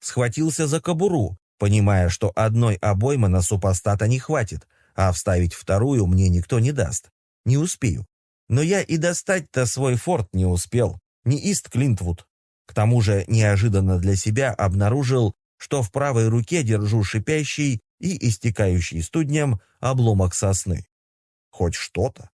Схватился за кобуру, понимая, что одной обоймы на супостата не хватит, а вставить вторую мне никто не даст. Не успею. Но я и достать-то свой форт не успел, не Ист Клинтвуд. К тому же неожиданно для себя обнаружил, что в правой руке держу шипящий и истекающий студнем обломок сосны. Хоть что-то.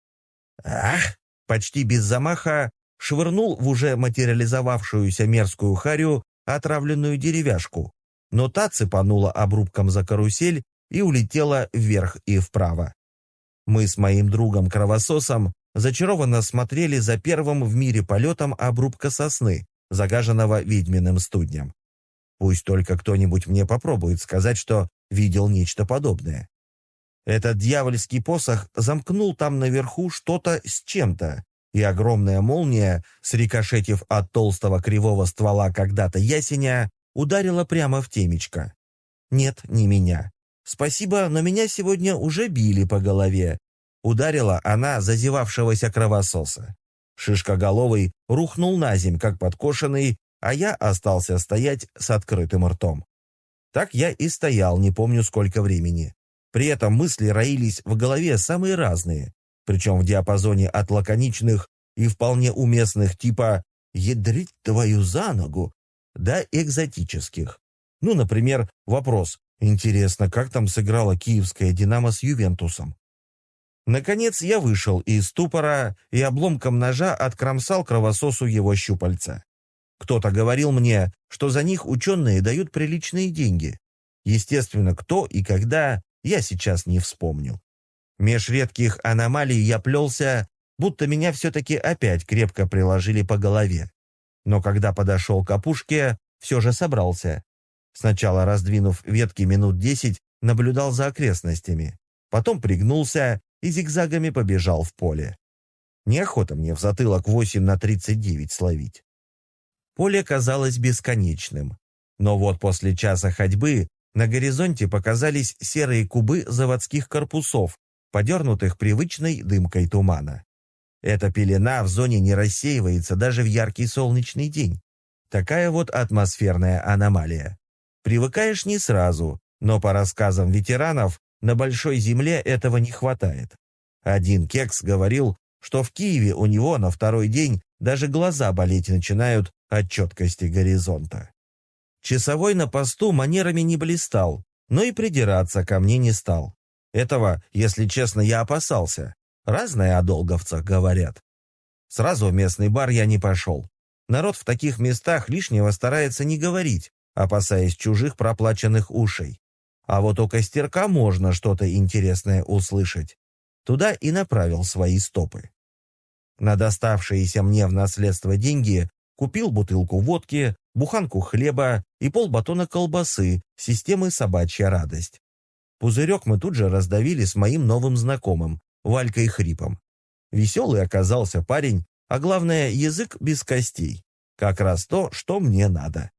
Ах! Почти без замаха швырнул в уже материализовавшуюся мерзкую харю отравленную деревяшку, но та цепанула обрубком за карусель и улетела вверх и вправо. Мы с моим другом-кровососом зачарованно смотрели за первым в мире полетом обрубка сосны, загаженного ведьминым студнем. Пусть только кто-нибудь мне попробует сказать, что видел нечто подобное. Этот дьявольский посох замкнул там наверху что-то с чем-то, и огромная молния, срикошетив от толстого кривого ствола когда-то ясеня, ударила прямо в темечко. Нет, не меня. Спасибо, но меня сегодня уже били по голове. Ударила она зазевавшегося кровососа. Шишкоголовый рухнул на земь, как подкошенный, а я остался стоять с открытым ртом. Так я и стоял, не помню сколько времени. При этом мысли роились в голове самые разные, причем в диапазоне от лаконичных и вполне уместных типа «ядрить твою за ногу» до экзотических. Ну, например, вопрос «Интересно, как там сыграла киевская «Динамо» с «Ювентусом»?» Наконец я вышел из ступора и обломком ножа откромсал кровососу его щупальца. Кто-то говорил мне, что за них ученые дают приличные деньги. Естественно, кто и когда, я сейчас не вспомню. Меж редких аномалий я плелся, будто меня все-таки опять крепко приложили по голове. Но когда подошел к опушке, все же собрался. Сначала, раздвинув ветки минут десять, наблюдал за окрестностями. Потом пригнулся и зигзагами побежал в поле. Неохота мне в затылок 8 на 39 словить. Поле казалось бесконечным. Но вот после часа ходьбы на горизонте показались серые кубы заводских корпусов, подернутых привычной дымкой тумана. Эта пелена в зоне не рассеивается даже в яркий солнечный день. Такая вот атмосферная аномалия. Привыкаешь не сразу, но по рассказам ветеранов, на Большой Земле этого не хватает. Один кекс говорил, что в Киеве у него на второй день даже глаза болеть начинают от четкости горизонта. Часовой на посту манерами не блистал, но и придираться ко мне не стал. Этого, если честно, я опасался. Разное о долговцах говорят. Сразу в местный бар я не пошел. Народ в таких местах лишнего старается не говорить, опасаясь чужих проплаченных ушей. А вот у костерка можно что-то интересное услышать. Туда и направил свои стопы. На доставшиеся мне в наследство деньги купил бутылку водки, буханку хлеба и полбатона колбасы системы «Собачья радость». Пузырек мы тут же раздавили с моим новым знакомым, Валькой Хрипом. Веселый оказался парень, а главное, язык без костей. Как раз то, что мне надо.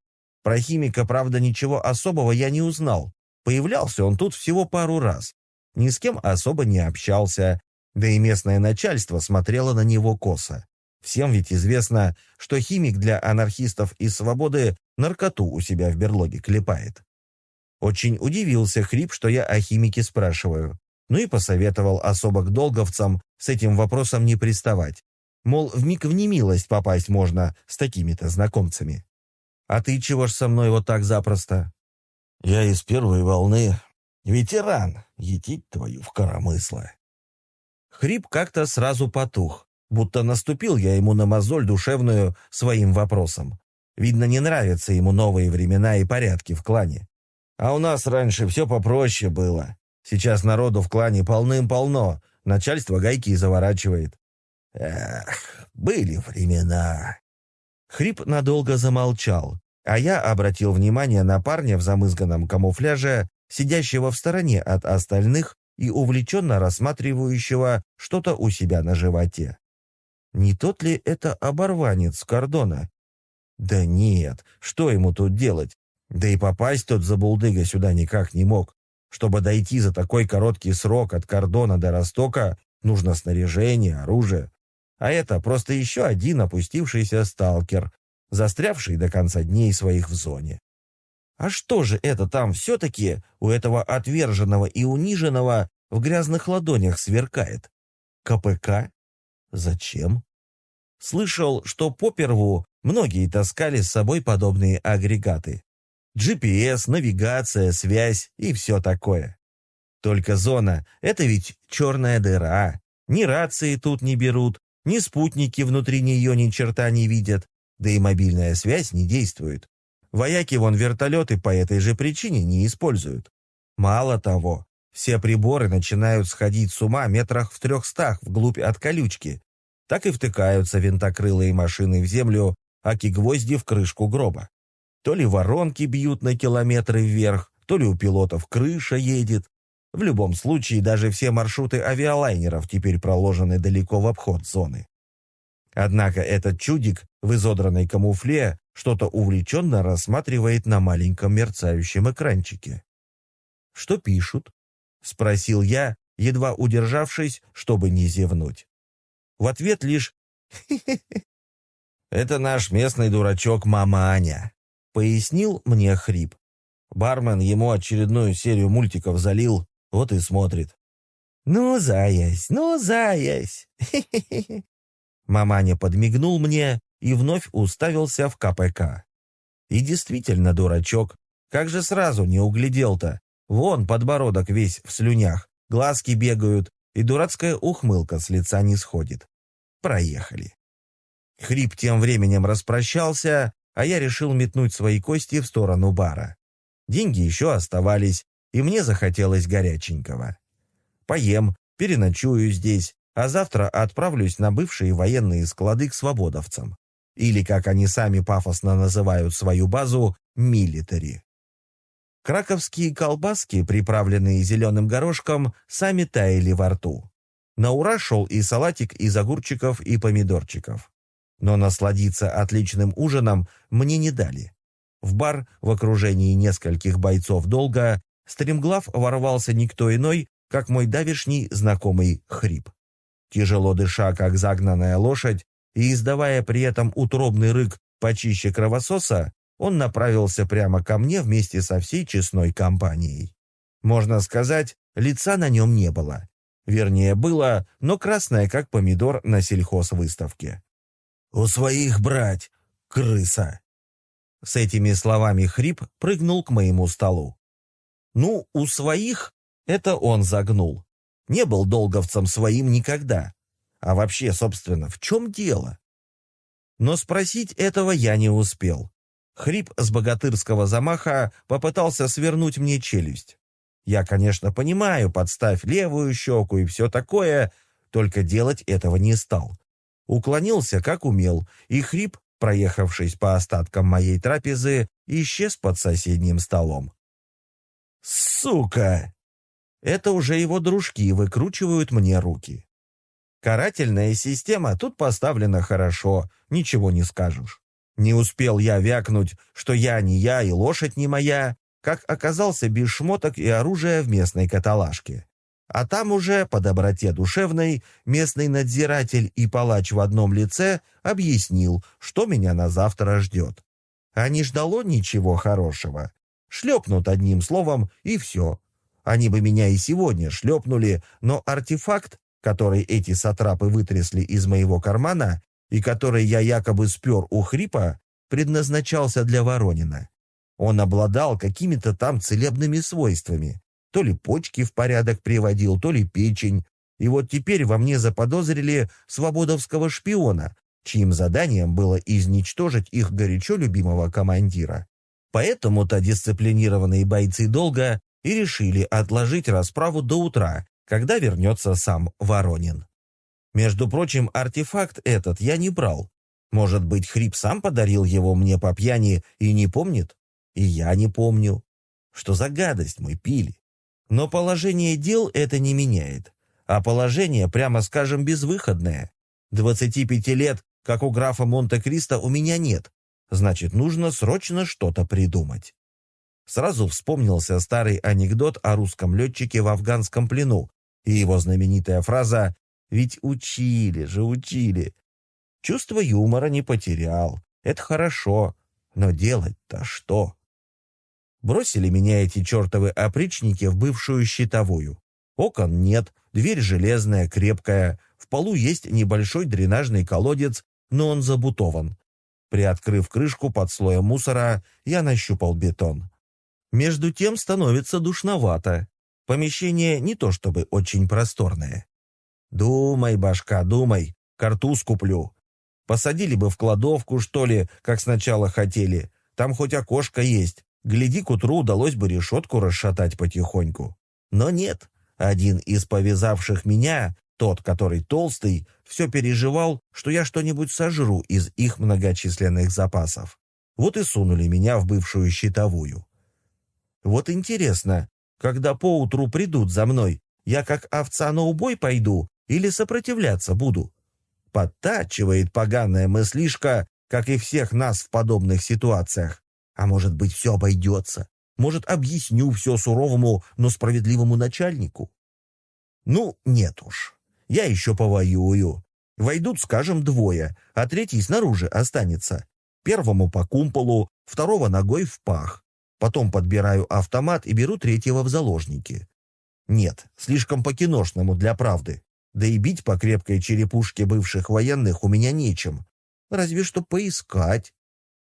Про химика, правда, ничего особого я не узнал. Появлялся он тут всего пару раз. Ни с кем особо не общался, да и местное начальство смотрело на него косо. Всем ведь известно, что химик для анархистов из свободы наркоту у себя в берлоге клепает. Очень удивился Хрип, что я о химике спрашиваю. Ну и посоветовал особо к долговцам с этим вопросом не приставать. Мол, вмиг в немилость попасть можно с такими-то знакомцами. А ты чего ж со мной вот так запросто? Я из первой волны. Ветеран, етить твою в коромысло. Хрип как-то сразу потух, будто наступил я ему на мозоль душевную своим вопросом. Видно, не нравятся ему новые времена и порядки в клане. А у нас раньше все попроще было. Сейчас народу в клане полным-полно, начальство гайки заворачивает. Эх, были времена. Хрип надолго замолчал, А я обратил внимание на парня в замызганном камуфляже, сидящего в стороне от остальных и увлеченно рассматривающего что-то у себя на животе. Не тот ли это оборванец кордона? Да нет, что ему тут делать? Да и попасть тот забулдыга сюда никак не мог. Чтобы дойти за такой короткий срок от кордона до Ростока, нужно снаряжение, оружие. А это просто еще один опустившийся сталкер, застрявший до конца дней своих в зоне. А что же это там все-таки у этого отверженного и униженного в грязных ладонях сверкает? КПК? Зачем? Слышал, что поперву многие таскали с собой подобные агрегаты. GPS, навигация, связь и все такое. Только зона — это ведь черная дыра. Ни рации тут не берут, ни спутники внутри нее ни черта не видят, да и мобильная связь не действует. Вояки вон вертолеты по этой же причине не используют. Мало того, все приборы начинают сходить с ума метрах в трехстах вглубь от колючки. Так и втыкаются винтокрылые машины в землю, аки гвозди в крышку гроба. То ли воронки бьют на километры вверх, то ли у пилотов крыша едет. В любом случае, даже все маршруты авиалайнеров теперь проложены далеко в обход зоны. Однако этот чудик в изодранной камуфле что-то увлеченно рассматривает на маленьком мерцающем экранчике. «Что пишут?» — спросил я, едва удержавшись, чтобы не зевнуть. В ответ лишь «Это наш местный дурачок Мама Аня», — пояснил мне Хрип. Бармен ему очередную серию мультиков залил, вот и смотрит. «Ну, заясь, ну, заясь!» Маманя подмигнул мне и вновь уставился в КПК. И действительно, дурачок, как же сразу не углядел-то? Вон подбородок весь в слюнях, глазки бегают, и дурацкая ухмылка с лица не сходит. Проехали. Хрип тем временем распрощался, а я решил метнуть свои кости в сторону бара. Деньги еще оставались, и мне захотелось горяченького. Поем, переночую здесь, а завтра отправлюсь на бывшие военные склады к свободовцам. Или, как они сами пафосно называют свою базу, милитари. Краковские колбаски, приправленные зеленым горошком, сами таяли во рту. На ура шел и салатик из огурчиков и помидорчиков. Но насладиться отличным ужином мне не дали. В бар в окружении нескольких бойцов долго стремглав ворвался никто иной, как мой давишний знакомый хрип. Тяжело дыша, как загнанная лошадь, и издавая при этом утробный рык почище кровососа, он направился прямо ко мне вместе со всей честной компанией. Можно сказать, лица на нем не было. Вернее, было, но красное, как помидор на сельхозвыставке. «У своих брать, крыса!» С этими словами Хрип прыгнул к моему столу. «Ну, у своих» — это он загнул не был долговцем своим никогда. А вообще, собственно, в чем дело? Но спросить этого я не успел. Хрип с богатырского замаха попытался свернуть мне челюсть. Я, конечно, понимаю, подставь левую щеку и все такое, только делать этого не стал. Уклонился, как умел, и хрип, проехавшись по остаткам моей трапезы, исчез под соседним столом. «Сука!» Это уже его дружки выкручивают мне руки. Карательная система тут поставлена хорошо, ничего не скажешь. Не успел я вякнуть, что я не я и лошадь не моя, как оказался без шмоток и оружия в местной каталажке. А там уже, по доброте душевной, местный надзиратель и палач в одном лице объяснил, что меня на завтра ждет. А не ждало ничего хорошего. Шлепнут одним словом, и все. Они бы меня и сегодня шлепнули, но артефакт, который эти сатрапы вытрясли из моего кармана и который я якобы спер у хрипа, предназначался для Воронина. Он обладал какими-то там целебными свойствами. То ли почки в порядок приводил, то ли печень. И вот теперь во мне заподозрили свободовского шпиона, чьим заданием было изничтожить их горячо любимого командира. Поэтому-то дисциплинированные бойцы долго и решили отложить расправу до утра, когда вернется сам Воронин. Между прочим, артефакт этот я не брал. Может быть, Хрип сам подарил его мне по пьяни и не помнит? И я не помню. Что за гадость мы пили? Но положение дел это не меняет. А положение, прямо скажем, безвыходное. 25 лет, как у графа Монте-Кристо, у меня нет. Значит, нужно срочно что-то придумать. Сразу вспомнился старый анекдот о русском летчике в афганском плену и его знаменитая фраза «Ведь учили же, учили». Чувство юмора не потерял. Это хорошо. Но делать-то что? Бросили меня эти чертовы опричники в бывшую щитовую. Окон нет, дверь железная, крепкая, в полу есть небольшой дренажный колодец, но он забутован. Приоткрыв крышку под слоем мусора, я нащупал бетон. Между тем становится душновато. Помещение не то чтобы очень просторное. Думай, башка, думай, картуз куплю. Посадили бы в кладовку, что ли, как сначала хотели. Там хоть окошко есть. Гляди, к утру удалось бы решетку расшатать потихоньку. Но нет. Один из повязавших меня, тот, который толстый, все переживал, что я что-нибудь сожру из их многочисленных запасов. Вот и сунули меня в бывшую щитовую. Вот интересно, когда поутру придут за мной, я как овца на убой пойду или сопротивляться буду? Подтачивает поганая мыслишка, как и всех нас в подобных ситуациях. А может быть, все обойдется? Может, объясню все суровому, но справедливому начальнику? Ну, нет уж. Я еще повоюю. Войдут, скажем, двое, а третий снаружи останется. Первому по кумполу, второго ногой в пах. Потом подбираю автомат и беру третьего в заложники. Нет, слишком по-киношному для правды. Да и бить по крепкой черепушке бывших военных у меня нечем. Разве что поискать.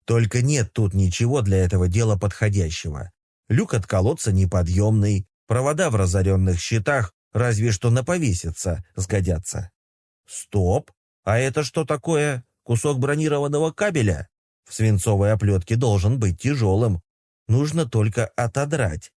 Только нет тут ничего для этого дела подходящего. Люк от колодца неподъемный, провода в разоренных щитах разве что на повеситься сгодятся. Стоп! А это что такое? Кусок бронированного кабеля? В свинцовой оплетке должен быть тяжелым, Нужно только отодрать.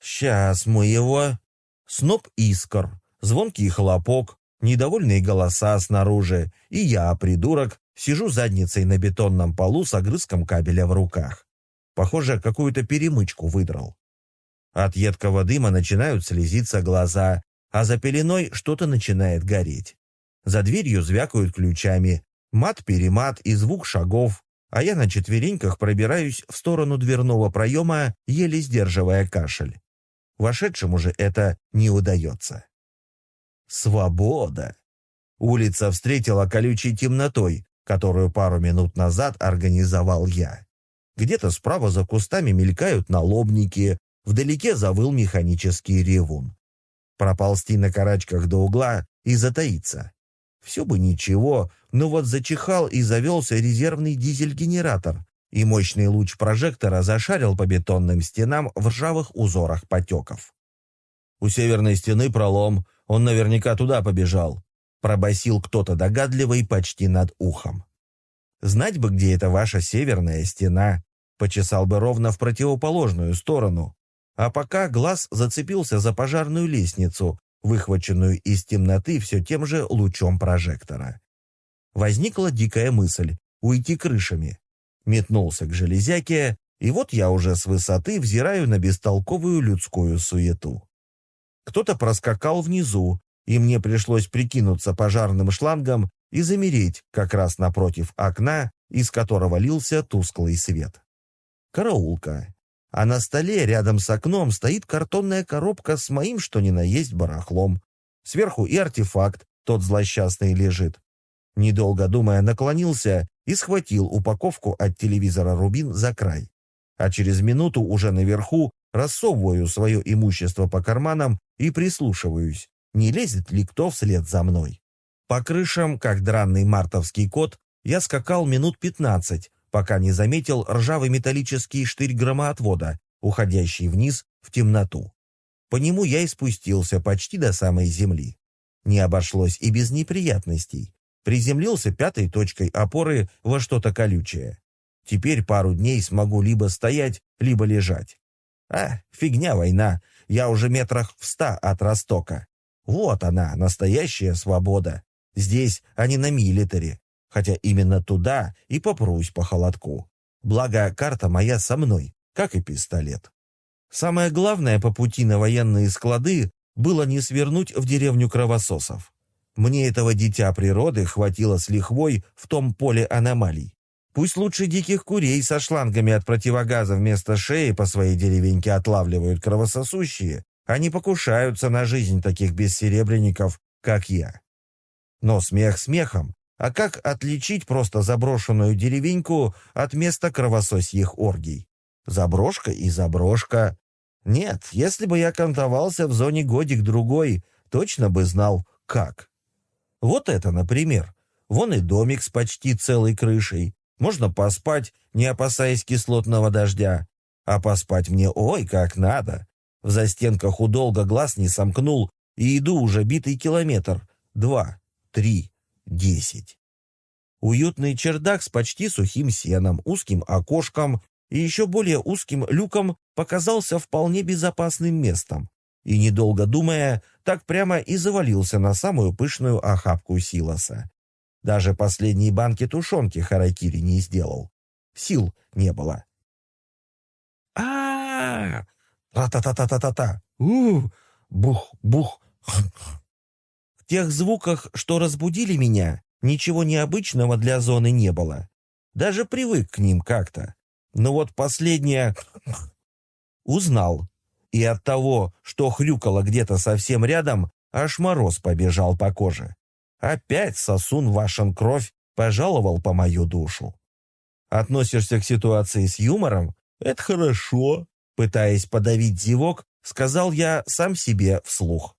Сейчас мы его... Сноп искр, звонкий хлопок, недовольные голоса снаружи, и я, придурок, сижу задницей на бетонном полу с огрызком кабеля в руках. Похоже, какую-то перемычку выдрал. От едкого дыма начинают слезиться глаза, а за пеленой что-то начинает гореть. За дверью звякают ключами, мат-перемат и звук шагов, а я на четвереньках пробираюсь в сторону дверного проема, еле сдерживая кашель. Вошедшему же это не удается. Свобода! Улица встретила колючей темнотой, которую пару минут назад организовал я. Где-то справа за кустами мелькают налобники, вдалеке завыл механический ревун. Проползти на карачках до угла и затаиться. Все бы ничего, но вот зачихал и завелся резервный дизель-генератор, и мощный луч прожектора зашарил по бетонным стенам в ржавых узорах потеков. «У северной стены пролом, он наверняка туда побежал», пробасил кто-то догадливый почти над ухом. «Знать бы, где эта ваша северная стена», почесал бы ровно в противоположную сторону. А пока глаз зацепился за пожарную лестницу, выхваченную из темноты все тем же лучом прожектора. Возникла дикая мысль — уйти крышами. Метнулся к железяке, и вот я уже с высоты взираю на бестолковую людскую суету. Кто-то проскакал внизу, и мне пришлось прикинуться пожарным шлангом и замереть как раз напротив окна, из которого лился тусклый свет. Караулка а на столе рядом с окном стоит картонная коробка с моим что ни на есть барахлом. Сверху и артефакт, тот злосчастный, лежит. Недолго думая, наклонился и схватил упаковку от телевизора «Рубин» за край. А через минуту уже наверху рассовываю свое имущество по карманам и прислушиваюсь, не лезет ли кто вслед за мной. По крышам, как дранный мартовский кот, я скакал минут пятнадцать, пока не заметил ржавый металлический штырь громоотвода, уходящий вниз в темноту. По нему я и спустился почти до самой земли. Не обошлось и без неприятностей. Приземлился пятой точкой опоры во что-то колючее. Теперь пару дней смогу либо стоять, либо лежать. А, фигня война, я уже метрах в ста от Ростока. Вот она, настоящая свобода. Здесь, а не на милитаре. хотя именно туда и попрусь по холодку. Благо, карта моя со мной, как и пистолет. Самое главное по пути на военные склады было не свернуть в деревню кровососов. Мне этого дитя природы хватило с лихвой в том поле аномалий. Пусть лучше диких курей со шлангами от противогаза вместо шеи по своей деревеньке отлавливают кровососущие, они покушаются на жизнь таких бессеребренников, как я. Но смех смехом, а как отличить просто заброшенную деревеньку от места кровососьих оргий? Заброшка и заброшка. Нет, если бы я кантовался в зоне годик-другой, точно бы знал, как. Вот это, например. Вон и домик с почти целой крышей. Можно поспать, не опасаясь кислотного дождя. А поспать мне ой как надо. В застенках удолго глаз не сомкнул, и иду уже битый километр. Два, три, десять. Уютный чердак с почти сухим сеном, узким окошком и еще более узким люком показался вполне безопасным местом. И, недолго думая, так прямо и завалился на самую пышную охапку силоса. Даже последние банки тушенки харакири не сделал. Сил не было. а Та-та-та-та-та-та! У Бух! Бух! В тех звуках, что разбудили меня, ничего необычного для зоны не было. Даже привык к ним как-то. Но вот последнее... Узнал. И от того, что хрюкало где-то совсем рядом, аж мороз побежал по коже. Опять сосун вашен кровь пожаловал по мою душу. Относишься к ситуации с юмором? Это хорошо. Пытаясь подавить зевок, сказал я сам себе вслух.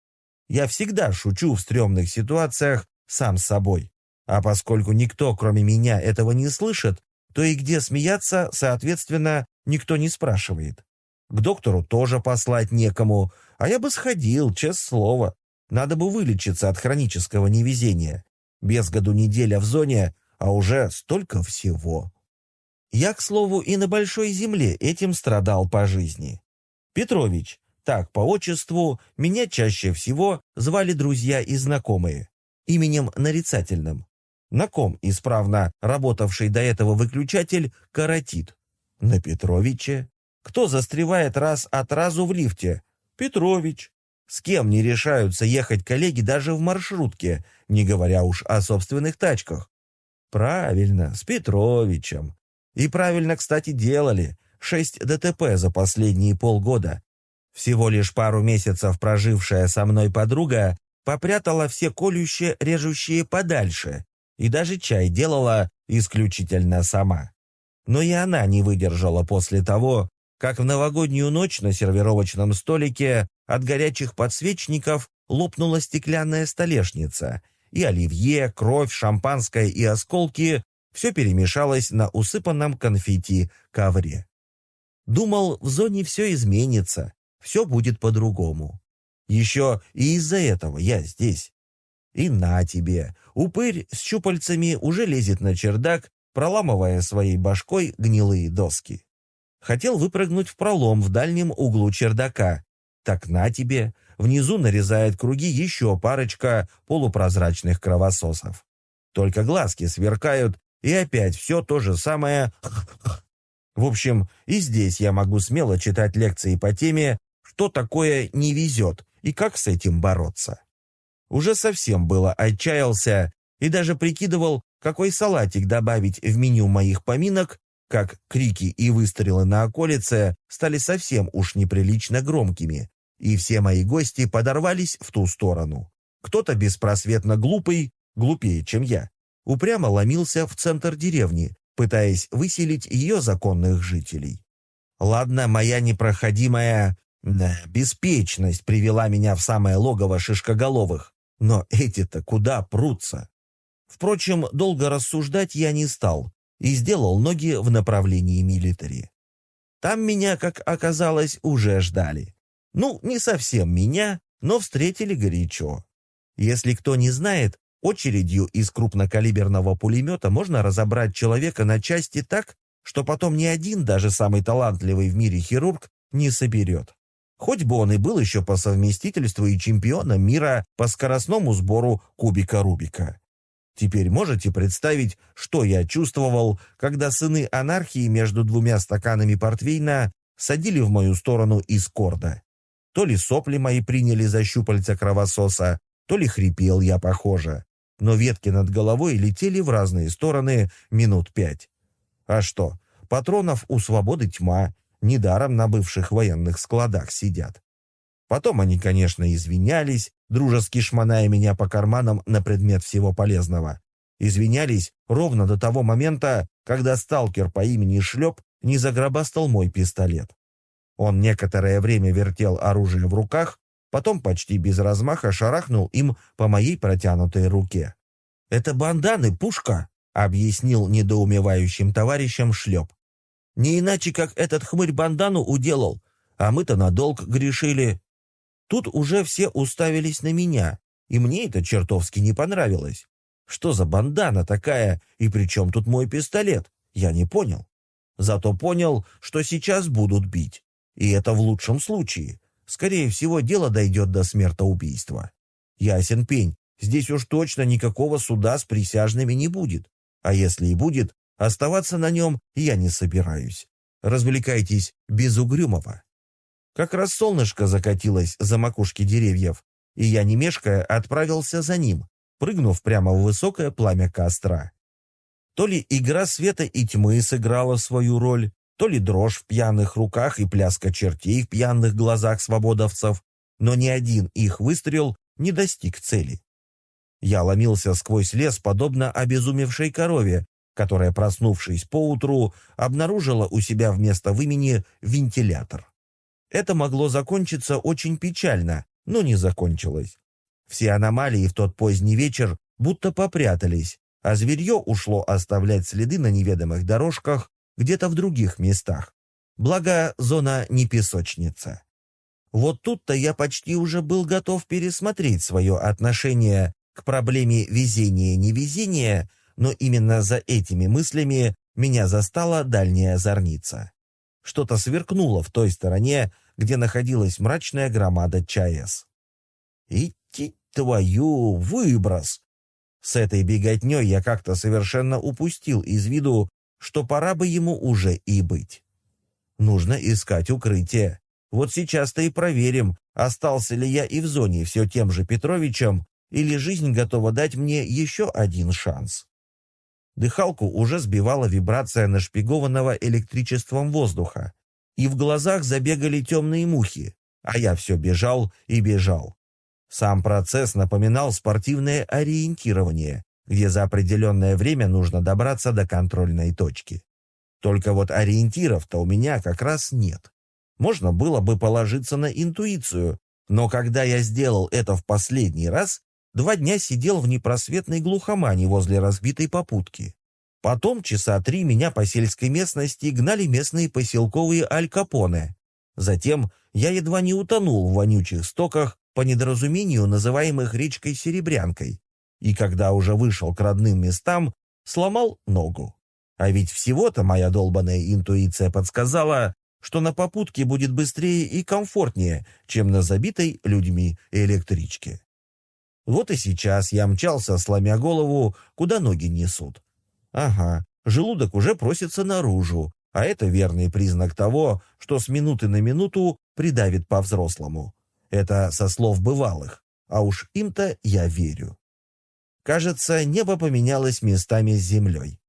Я всегда шучу в стрёмных ситуациях сам с собой. А поскольку никто, кроме меня, этого не слышит, то и где смеяться, соответственно, никто не спрашивает. К доктору тоже послать некому, а я бы сходил, честное слово. Надо бы вылечиться от хронического невезения. Без году неделя в зоне, а уже столько всего. Я, к слову, и на Большой Земле этим страдал по жизни. Петрович, так по отчеству, меня чаще всего звали друзья и знакомые, именем нарицательным. На ком исправно работавший до этого выключатель коротит? На Петровиче. Кто застревает раз от разу в лифте? Петрович. С кем не решаются ехать коллеги даже в маршрутке, не говоря уж о собственных тачках? Правильно, с Петровичем. И правильно, кстати, делали. Шесть ДТП за последние полгода. Всего лишь пару месяцев прожившая со мной подруга попрятала все колющие, режущие подальше, и даже чай делала исключительно сама. Но и она не выдержала после того, как в новогоднюю ночь на сервировочном столике от горячих подсвечников лопнула стеклянная столешница, и оливье, кровь, шампанское и осколки все перемешалось на усыпанном конфетти ковре. Думал, в зоне все изменится, все будет по-другому. Еще и из-за этого я здесь. И на тебе, упырь с щупальцами уже лезет на чердак, проламывая своей башкой гнилые доски. Хотел выпрыгнуть в пролом в дальнем углу чердака, так на тебе, внизу нарезает круги еще парочка полупрозрачных кровососов. Только глазки сверкают, и опять все то же самое. В общем, и здесь я могу смело читать лекции по теме, что такое не везет и как с этим бороться. Уже совсем было отчаялся и даже прикидывал, какой салатик добавить в меню моих поминок, как крики и выстрелы на околице стали совсем уж неприлично громкими, и все мои гости подорвались в ту сторону. Кто-то беспросветно глупый, глупее, чем я, упрямо ломился в центр деревни, пытаясь выселить ее законных жителей. Ладно, моя непроходимая да, беспечность привела меня в самое логово шишкоголовых, но эти-то куда прутся? Впрочем, долго рассуждать я не стал и сделал ноги в направлении милитари. Там меня, как оказалось, уже ждали. Ну, не совсем меня, но встретили горячо. Если кто не знает, очередью из крупнокалиберного пулемета можно разобрать человека на части так, что потом ни один, даже самый талантливый в мире хирург, не соберет. Хоть бы он и был еще по совместительству и чемпионом мира по скоростному сбору кубика Рубика. Теперь можете представить, что я чувствовал, когда сыны анархии между двумя стаканами портвейна садили в мою сторону из корда. То ли сопли мои приняли за щупальца кровососа, то ли хрипел я, похоже. Но ветки над головой летели в разные стороны минут пять. А что, патронов у свободы тьма, недаром на бывших военных складах сидят. Потом они, конечно, извинялись, дружески шмоная меня по карманам на предмет всего полезного. Извинялись ровно до того момента, когда сталкер по имени Шлеп не загробастал мой пистолет. Он некоторое время вертел оружие в руках, потом почти без размаха шарахнул им по моей протянутой руке. «Это банданы, пушка!» — объяснил недоумевающим товарищам шлеп. «Не иначе, как этот хмырь бандану уделал, а мы-то на долг грешили». Тут уже все уставились на меня, и мне это чертовски не понравилось. Что за бандана такая, и при чем тут мой пистолет? Я не понял. Зато понял, что сейчас будут бить. И это в лучшем случае. Скорее всего, дело дойдет до смертоубийства. Ясен пень, здесь уж точно никакого суда с присяжными не будет. А если и будет, оставаться на нем я не собираюсь. Развлекайтесь без угрюмого. Как раз солнышко закатилось за макушки деревьев, и я, не мешкая, отправился за ним, прыгнув прямо в высокое пламя костра. То ли игра света и тьмы сыграла свою роль, то ли дрожь в пьяных руках и пляска чертей в пьяных глазах свободовцев, но ни один их выстрел не достиг цели. Я ломился сквозь лес, подобно обезумевшей корове, которая, проснувшись поутру, обнаружила у себя вместо вымени вентилятор. Это могло закончиться очень печально, но не закончилось. Все аномалии в тот поздний вечер будто попрятались, а зверье ушло оставлять следы на неведомых дорожках где-то в других местах. Благо, зона не песочница. Вот тут-то я почти уже был готов пересмотреть свое отношение к проблеме везения-невезения, но именно за этими мыслями меня застала дальняя зорница. Что-то сверкнуло в той стороне, где находилась мрачная громада ЧАЭС. «Идти твою выброс!» С этой беготней я как-то совершенно упустил из виду, что пора бы ему уже и быть. Нужно искать укрытие. Вот сейчас-то и проверим, остался ли я и в зоне все тем же Петровичем, или жизнь готова дать мне еще один шанс. Дыхалку уже сбивала вибрация нашпигованного электричеством воздуха, и в глазах забегали темные мухи, а я все бежал и бежал. Сам процесс напоминал спортивное ориентирование, где за определенное время нужно добраться до контрольной точки. Только вот ориентиров-то у меня как раз нет. Можно было бы положиться на интуицию, но когда я сделал это в последний раз, два дня сидел в непросветной глухомане возле разбитой попутки. Потом часа три меня по сельской местности гнали местные поселковые алькапоне. Затем я едва не утонул в вонючих стоках по недоразумению называемых речкой Серебрянкой, и когда уже вышел к родным местам, сломал ногу. А ведь всего-то моя долбанная интуиция подсказала, что на попутке будет быстрее и комфортнее, чем на забитой людьми электричке. Вот и сейчас я мчался, сломя голову, куда ноги несут. Ага, желудок уже просится наружу, а это верный признак того, что с минуты на минуту придавит по-взрослому. Это со слов бывалых, а уж им-то я верю. Кажется, небо поменялось местами с землей.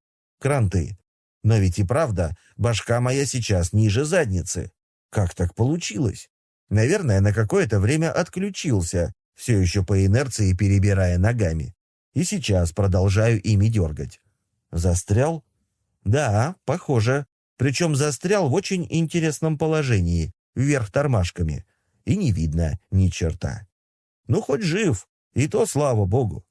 Кранты. Но ведь и правда, башка моя сейчас ниже задницы. Как так получилось? Наверное, на какое-то время отключился, все еще по инерции перебирая ногами. И сейчас продолжаю ими дергать. Застрял? Да, похоже. Причем застрял в очень интересном положении, вверх тормашками и не видно ни черта. Ну, хоть жив, и то слава богу.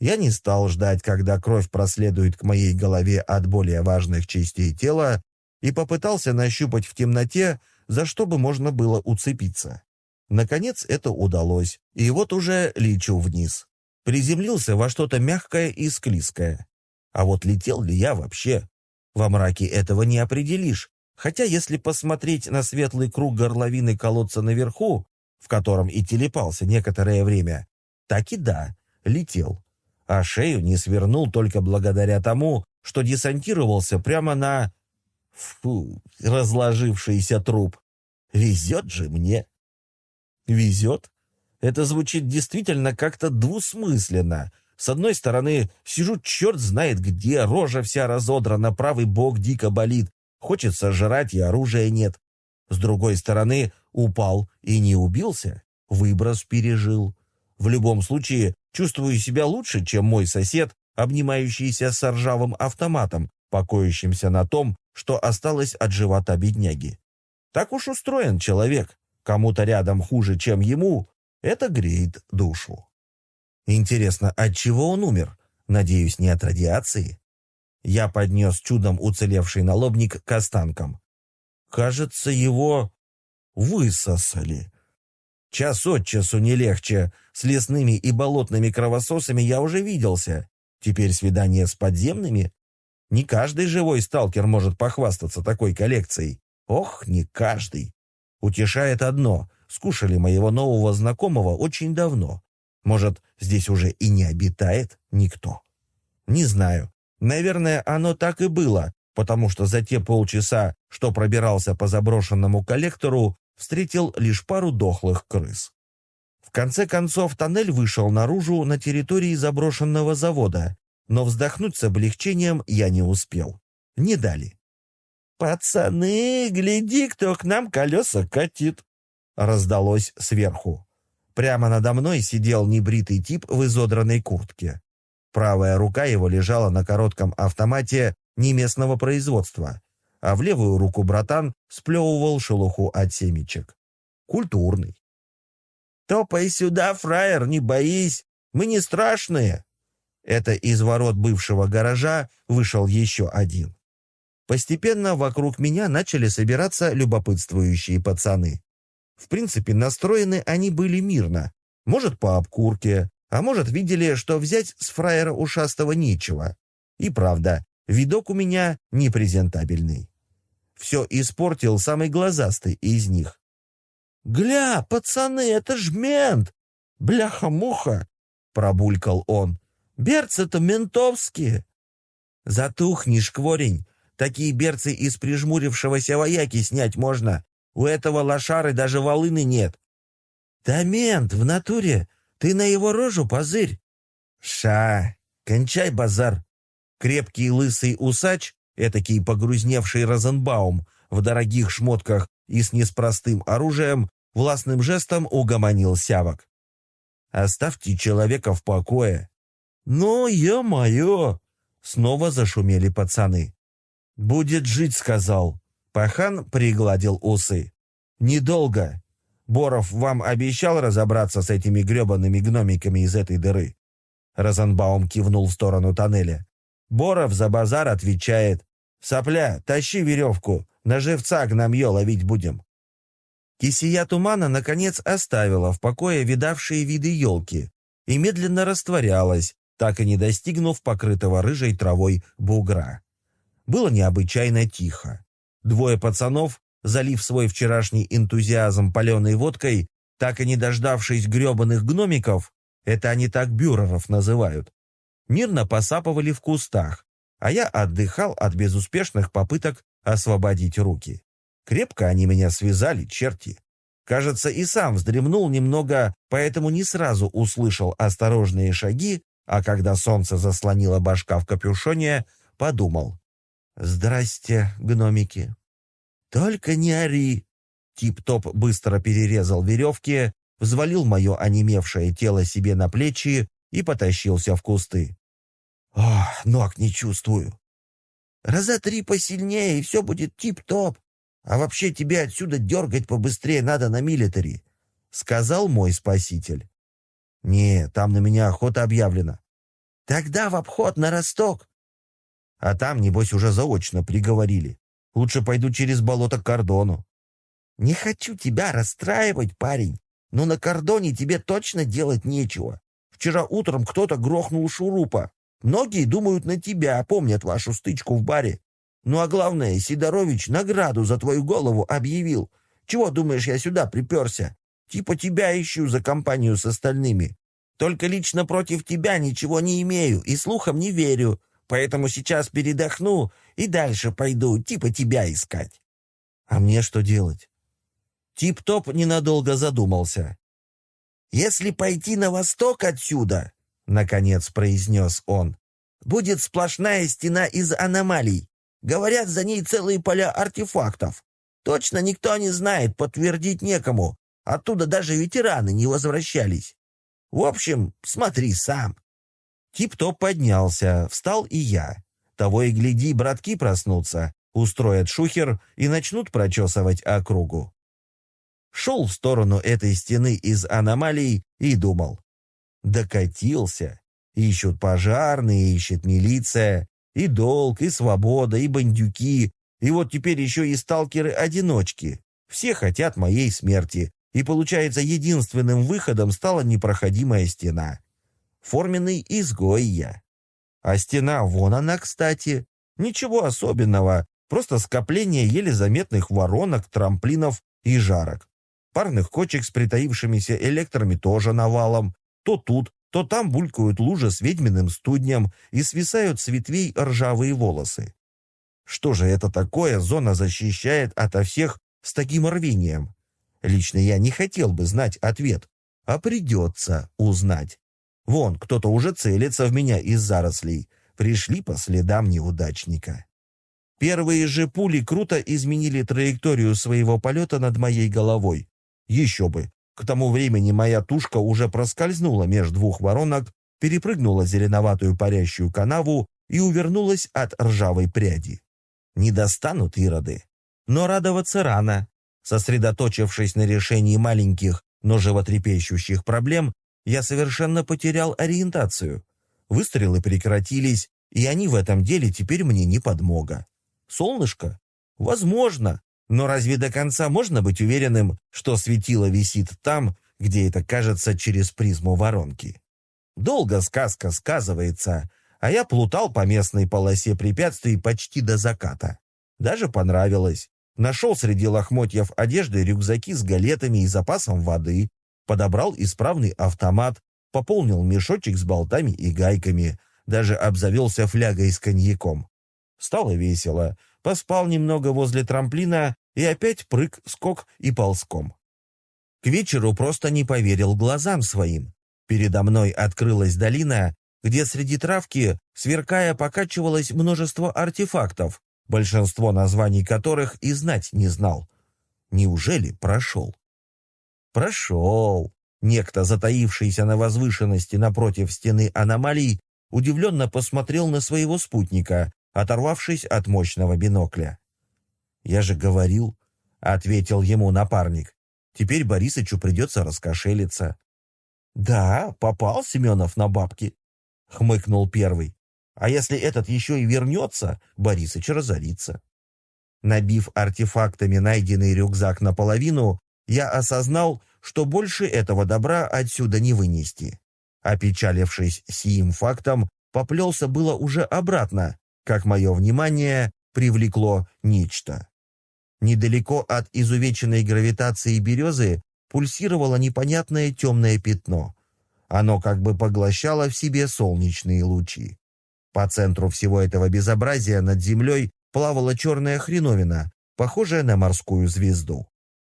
Я не стал ждать, когда кровь проследует к моей голове от более важных частей тела, и попытался нащупать в темноте, за что бы можно было уцепиться. Наконец это удалось, и вот уже лечу вниз. Приземлился во что-то мягкое и склизкое. А вот летел ли я вообще? Во мраке этого не определишь, Хотя, если посмотреть на светлый круг горловины колодца наверху, в котором и телепался некоторое время, так и да, летел. А шею не свернул только благодаря тому, что десантировался прямо на... Фу, разложившийся труп. Везет же мне. Везет? Это звучит действительно как-то двусмысленно. С одной стороны, сижу черт знает где, рожа вся разодрана, правый бок дико болит, хочется жрать и оружия нет. С другой стороны, упал и не убился, выброс пережил. В любом случае, чувствую себя лучше, чем мой сосед, обнимающийся с ржавым автоматом, покоящимся на том, что осталось от живота бедняги. Так уж устроен человек. Кому-то рядом хуже, чем ему, это греет душу. Интересно, от чего он умер? Надеюсь, не от радиации? Я поднес чудом уцелевший налобник к останкам. Кажется, его высосали. Час от часу не легче. С лесными и болотными кровососами я уже виделся. Теперь свидание с подземными? Не каждый живой сталкер может похвастаться такой коллекцией. Ох, не каждый. Утешает одно. Скушали моего нового знакомого очень давно. Может, здесь уже и не обитает никто. Не знаю. Наверное, оно так и было, потому что за те полчаса, что пробирался по заброшенному коллектору, встретил лишь пару дохлых крыс. В конце концов, тоннель вышел наружу на территории заброшенного завода, но вздохнуть с облегчением я не успел. Не дали. «Пацаны, гляди, кто к нам колеса катит!» раздалось сверху. Прямо надо мной сидел небритый тип в изодранной куртке. Правая рука его лежала на коротком автомате неместного производства, а в левую руку братан сплевывал шелуху от семечек. Культурный. «Топай сюда, фраер, не боись, мы не страшные!» Это из ворот бывшего гаража вышел еще один. Постепенно вокруг меня начали собираться любопытствующие пацаны. В принципе, настроены они были мирно. Может, по обкурке, а может, видели, что взять с фраера ушастого нечего. И правда, видок у меня непрезентабельный. Все испортил самый глазастый из них. «Гля, пацаны, это ж мент! Бляха-муха!» — пробулькал он. «Берцы-то ментовские!» «Затухни, шкворень! Такие берцы из прижмурившегося вояки снять можно. У этого лошары даже волыны нет». «Да мент, в натуре! Ты на его рожу позырь!» «Ша! Кончай базар!» Крепкий лысый усач этакий погрузневший Розенбаум в дорогих шмотках и с неспростым оружием, властным жестом угомонил сявок. «Оставьте человека в покое». «Ну, ё-моё!» — снова зашумели пацаны. «Будет жить», — сказал. Пахан пригладил усы. «Недолго. Боров вам обещал разобраться с этими гребаными гномиками из этой дыры?» Розенбаум кивнул в сторону тоннеля. Боров за базар отвечает. «Сопля, тащи веревку, на живца гномье ловить будем». Кисия тумана, наконец, оставила в покое видавшие виды елки и медленно растворялась, так и не достигнув покрытого рыжей травой бугра. Было необычайно тихо. Двое пацанов, залив свой вчерашний энтузиазм паленой водкой, так и не дождавшись гребаных гномиков, это они так бюреров называют, мирно посапывали в кустах, а я отдыхал от безуспешных попыток освободить руки. Крепко они меня связали, черти. Кажется, и сам вздремнул немного, поэтому не сразу услышал осторожные шаги, а когда солнце заслонило башка в капюшоне, подумал. «Здрасте, гномики!» «Только не ори!» Тип-топ быстро перерезал веревки, взвалил мое онемевшее тело себе на плечи и потащился в кусты. Ох, ног не чувствую. Раза три посильнее, и все будет тип-топ. А вообще тебе отсюда дергать побыстрее надо на милитари, — сказал мой спаситель. Не, там на меня охота объявлена. Тогда в обход на Росток. А там, небось, уже заочно приговорили. Лучше пойду через болото к кордону. Не хочу тебя расстраивать, парень, но на кордоне тебе точно делать нечего. Вчера утром кто-то грохнул шурупа. Многие думают на тебя, помнят вашу стычку в баре. Ну а главное, Сидорович награду за твою голову объявил. Чего думаешь, я сюда приперся? Типа тебя ищу за компанию с остальными. Только лично против тебя ничего не имею и слухам не верю, поэтому сейчас передохну и дальше пойду, типа тебя искать». «А мне что делать?» Тип-топ ненадолго задумался. «Если пойти на восток отсюда, — наконец произнес он, — будет сплошная стена из аномалий. Говорят, за ней целые поля артефактов. Точно никто не знает, подтвердить некому. Оттуда даже ветераны не возвращались. В общем, смотри сам». Тип-топ поднялся, встал и я. Того и гляди, братки проснутся, устроят шухер и начнут прочесывать округу. Шел в сторону этой стены из аномалий и думал. Докатился. Ищут пожарные, ищет милиция. И долг, и свобода, и бандюки. И вот теперь еще и сталкеры-одиночки. Все хотят моей смерти. И получается, единственным выходом стала непроходимая стена. Форменный изгой я. А стена, вон она, кстати. Ничего особенного, просто скопление еле заметных воронок, трамплинов и жарок. Парных кочек с притаившимися электрами тоже навалом. То тут, то там булькают лужи с ведьминым студнем и свисают с ветвей ржавые волосы. Что же это такое зона защищает ото всех с таким рвением? Лично я не хотел бы знать ответ, а придется узнать. Вон, кто-то уже целится в меня из зарослей. Пришли по следам неудачника. Первые же пули круто изменили траекторию своего полета над моей головой. Еще бы, к тому времени моя тушка уже проскользнула между двух воронок, перепрыгнула зеленоватую парящую канаву и увернулась от ржавой пряди. Не достанут ироды. Но радоваться рано. Сосредоточившись на решении маленьких, но животрепещущих проблем, я совершенно потерял ориентацию. Выстрелы прекратились, и они в этом деле теперь мне не подмога. Солнышко? Возможно. Но разве до конца можно быть уверенным, что светило висит там, где это кажется через призму воронки? Долго сказка сказывается, а я плутал по местной полосе препятствий почти до заката. Даже понравилось. Нашел среди лохмотьев одежды рюкзаки с галетами и запасом воды, подобрал исправный автомат, пополнил мешочек с болтами и гайками, даже обзавелся флягой с коньяком. Стало весело, поспал немного возле трамплина и опять прыг, скок и ползком. К вечеру просто не поверил глазам своим. Передо мной открылась долина, где среди травки, сверкая, покачивалось множество артефактов, большинство названий которых и знать не знал. Неужели прошел? Прошел. Некто, затаившийся на возвышенности напротив стены аномалий, удивленно посмотрел на своего спутника, оторвавшись от мощного бинокля. «Я же говорил», — ответил ему напарник, «теперь Борисычу придется раскошелиться». «Да, попал Семенов на бабки», — хмыкнул первый. «А если этот еще и вернется, Борисыч разорится». Набив артефактами найденный рюкзак наполовину, я осознал, что больше этого добра отсюда не вынести. Опечалившись сим фактом, поплелся было уже обратно, как мое внимание привлекло нечто. Недалеко от изувеченной гравитации березы пульсировало непонятное темное пятно. Оно как бы поглощало в себе солнечные лучи. По центру всего этого безобразия над землей плавала черная хреновина, похожая на морскую звезду.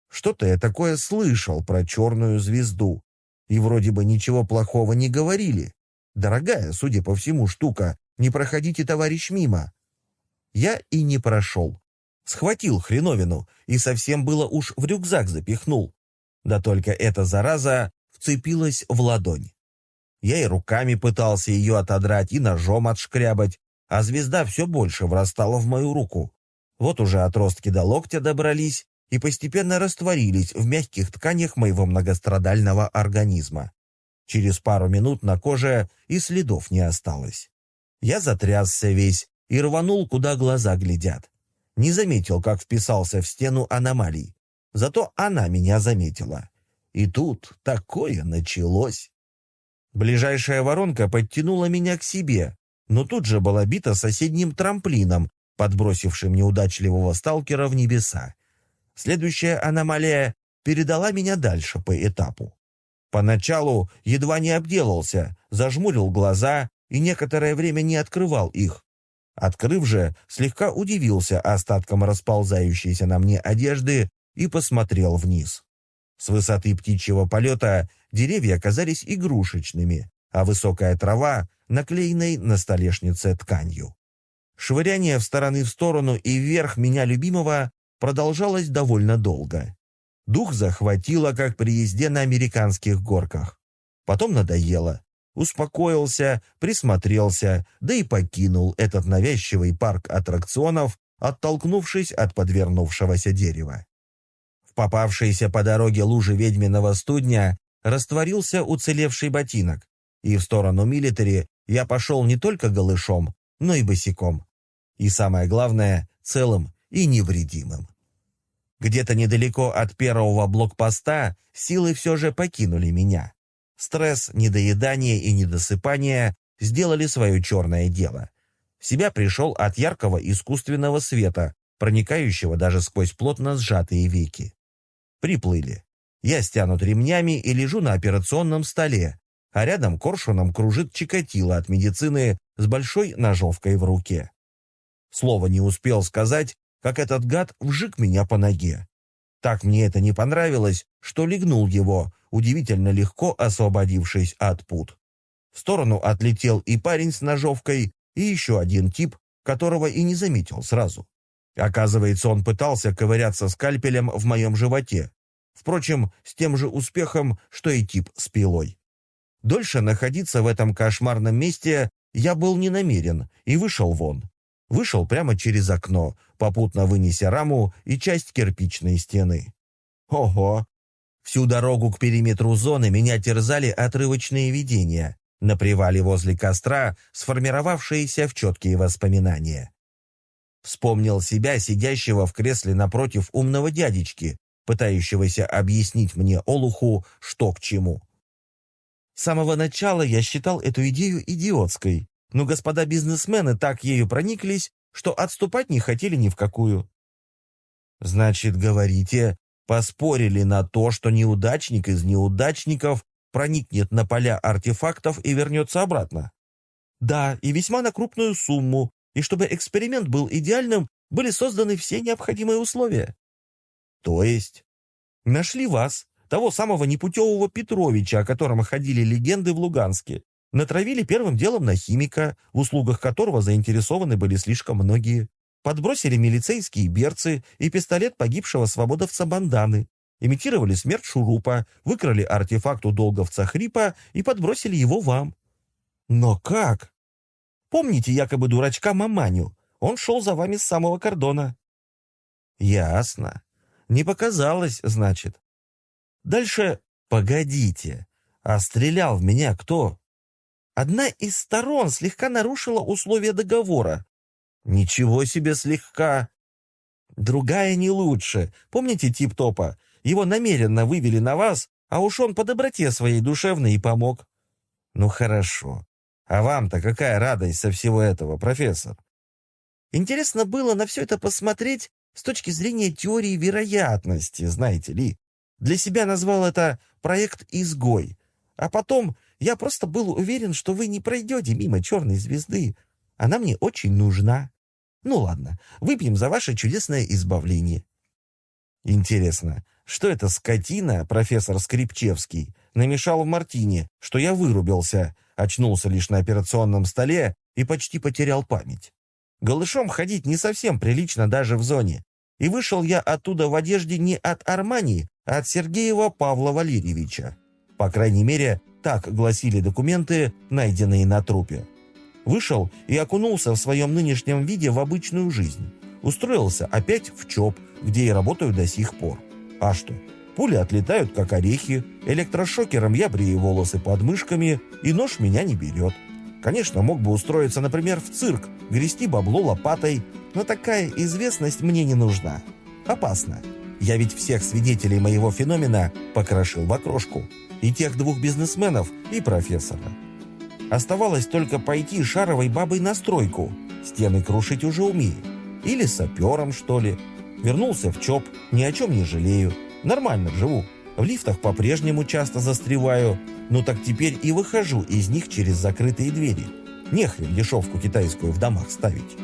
Что-то я такое слышал про черную звезду. И вроде бы ничего плохого не говорили. Дорогая, судя по всему, штука, не проходите, товарищ, мимо. Я и не прошел. Схватил хреновину и совсем было уж в рюкзак запихнул. Да только эта зараза вцепилась в ладонь. Я и руками пытался ее отодрать, и ножом отшкрябать, а звезда все больше врастала в мою руку. Вот уже отростки до локтя добрались и постепенно растворились в мягких тканях моего многострадального организма. Через пару минут на коже и следов не осталось. Я затрясся весь и рванул, куда глаза глядят. Не заметил, как вписался в стену аномалий. Зато она меня заметила. И тут такое началось. Ближайшая воронка подтянула меня к себе, но тут же была бита соседним трамплином, подбросившим неудачливого сталкера в небеса. Следующая аномалия передала меня дальше по этапу. Поначалу едва не обделался, зажмурил глаза и некоторое время не открывал их. Открыв же, слегка удивился остатком расползающейся на мне одежды и посмотрел вниз. С высоты птичьего полета деревья оказались игрушечными, а высокая трава — наклеенной на столешнице тканью. Швыряние в стороны в сторону и вверх меня любимого продолжалось довольно долго. Дух захватило, как при езде на американских горках. Потом надоело. Успокоился, присмотрелся, да и покинул этот навязчивый парк аттракционов, оттолкнувшись от подвернувшегося дерева. В попавшейся по дороге луже ведьминого студня растворился уцелевший ботинок, и в сторону милитари я пошел не только голышом, но и босиком. И самое главное, целым и невредимым. Где-то недалеко от первого блокпоста силы все же покинули меня. Стресс, недоедание и недосыпание сделали свое черное дело. В себя пришел от яркого искусственного света, проникающего даже сквозь плотно сжатые веки. Приплыли. Я стянут ремнями и лежу на операционном столе, а рядом коршуном кружит Чикатило от медицины с большой ножовкой в руке. Слова не успел сказать, как этот гад вжик меня по ноге. Так мне это не понравилось, что легнул его, удивительно легко освободившись от пут. В сторону отлетел и парень с ножовкой, и еще один тип, которого и не заметил сразу. Оказывается, он пытался ковыряться скальпелем в моем животе. Впрочем, с тем же успехом, что и тип с пилой. Дольше находиться в этом кошмарном месте я был не намерен и вышел вон. Вышел прямо через окно, попутно вынеся раму и часть кирпичной стены. Ого! Всю дорогу к периметру зоны меня терзали отрывочные видения, на привале возле костра сформировавшиеся в четкие воспоминания. Вспомнил себя, сидящего в кресле напротив умного дядечки, пытающегося объяснить мне Олуху, что к чему. С самого начала я считал эту идею идиотской, но господа бизнесмены так ею прониклись, что отступать не хотели ни в какую. Значит, говорите, поспорили на то, что неудачник из неудачников проникнет на поля артефактов и вернется обратно? Да, и весьма на крупную сумму, и чтобы эксперимент был идеальным, были созданы все необходимые условия. То есть? Нашли вас, того самого непутевого Петровича, о котором ходили легенды в Луганске, Натравили первым делом на химика, в услугах которого заинтересованы были слишком многие. Подбросили милицейские берцы и пистолет погибшего свободовца Банданы. Имитировали смерть Шурупа, выкрали артефакт у долговца Хрипа и подбросили его вам. Но как? Помните якобы дурачка Маманю? Он шел за вами с самого кордона. Ясно. Не показалось, значит. Дальше погодите. А стрелял в меня кто? Одна из сторон слегка нарушила условия договора. Ничего себе слегка. Другая не лучше. Помните тип-топа? Его намеренно вывели на вас, а уж он по доброте своей душевной и помог. Ну хорошо. А вам-то какая радость со всего этого, профессор? Интересно было на все это посмотреть с точки зрения теории вероятности, знаете ли. Для себя назвал это проект «Изгой». А потом я просто был уверен, что вы не пройдете мимо черной звезды. Она мне очень нужна. Ну ладно, выпьем за ваше чудесное избавление. Интересно, что эта скотина, профессор Скрипчевский, намешал в мартине, что я вырубился, очнулся лишь на операционном столе и почти потерял память. Голышом ходить не совсем прилично даже в зоне. И вышел я оттуда в одежде не от Армани, а от Сергеева Павла Валерьевича. По крайней мере, так гласили документы, найденные на трупе. Вышел и окунулся в своем нынешнем виде в обычную жизнь. Устроился опять в ЧОП, где и работаю до сих пор. А что? Пули отлетают, как орехи, электрошокером я брею волосы под мышками, и нож меня не берет. Конечно, мог бы устроиться, например, в цирк, грести бабло лопатой, но такая известность мне не нужна. Опасно. Я ведь всех свидетелей моего феномена покрошил в окрошку и тех двух бизнесменов, и профессора. Оставалось только пойти шаровой бабой на стройку. Стены крушить уже умею. Или сапером, что ли. Вернулся в ЧОП, ни о чем не жалею. Нормально живу. В лифтах по-прежнему часто застреваю, ну так теперь и выхожу из них через закрытые двери. Нехрен дешевку китайскую в домах ставить.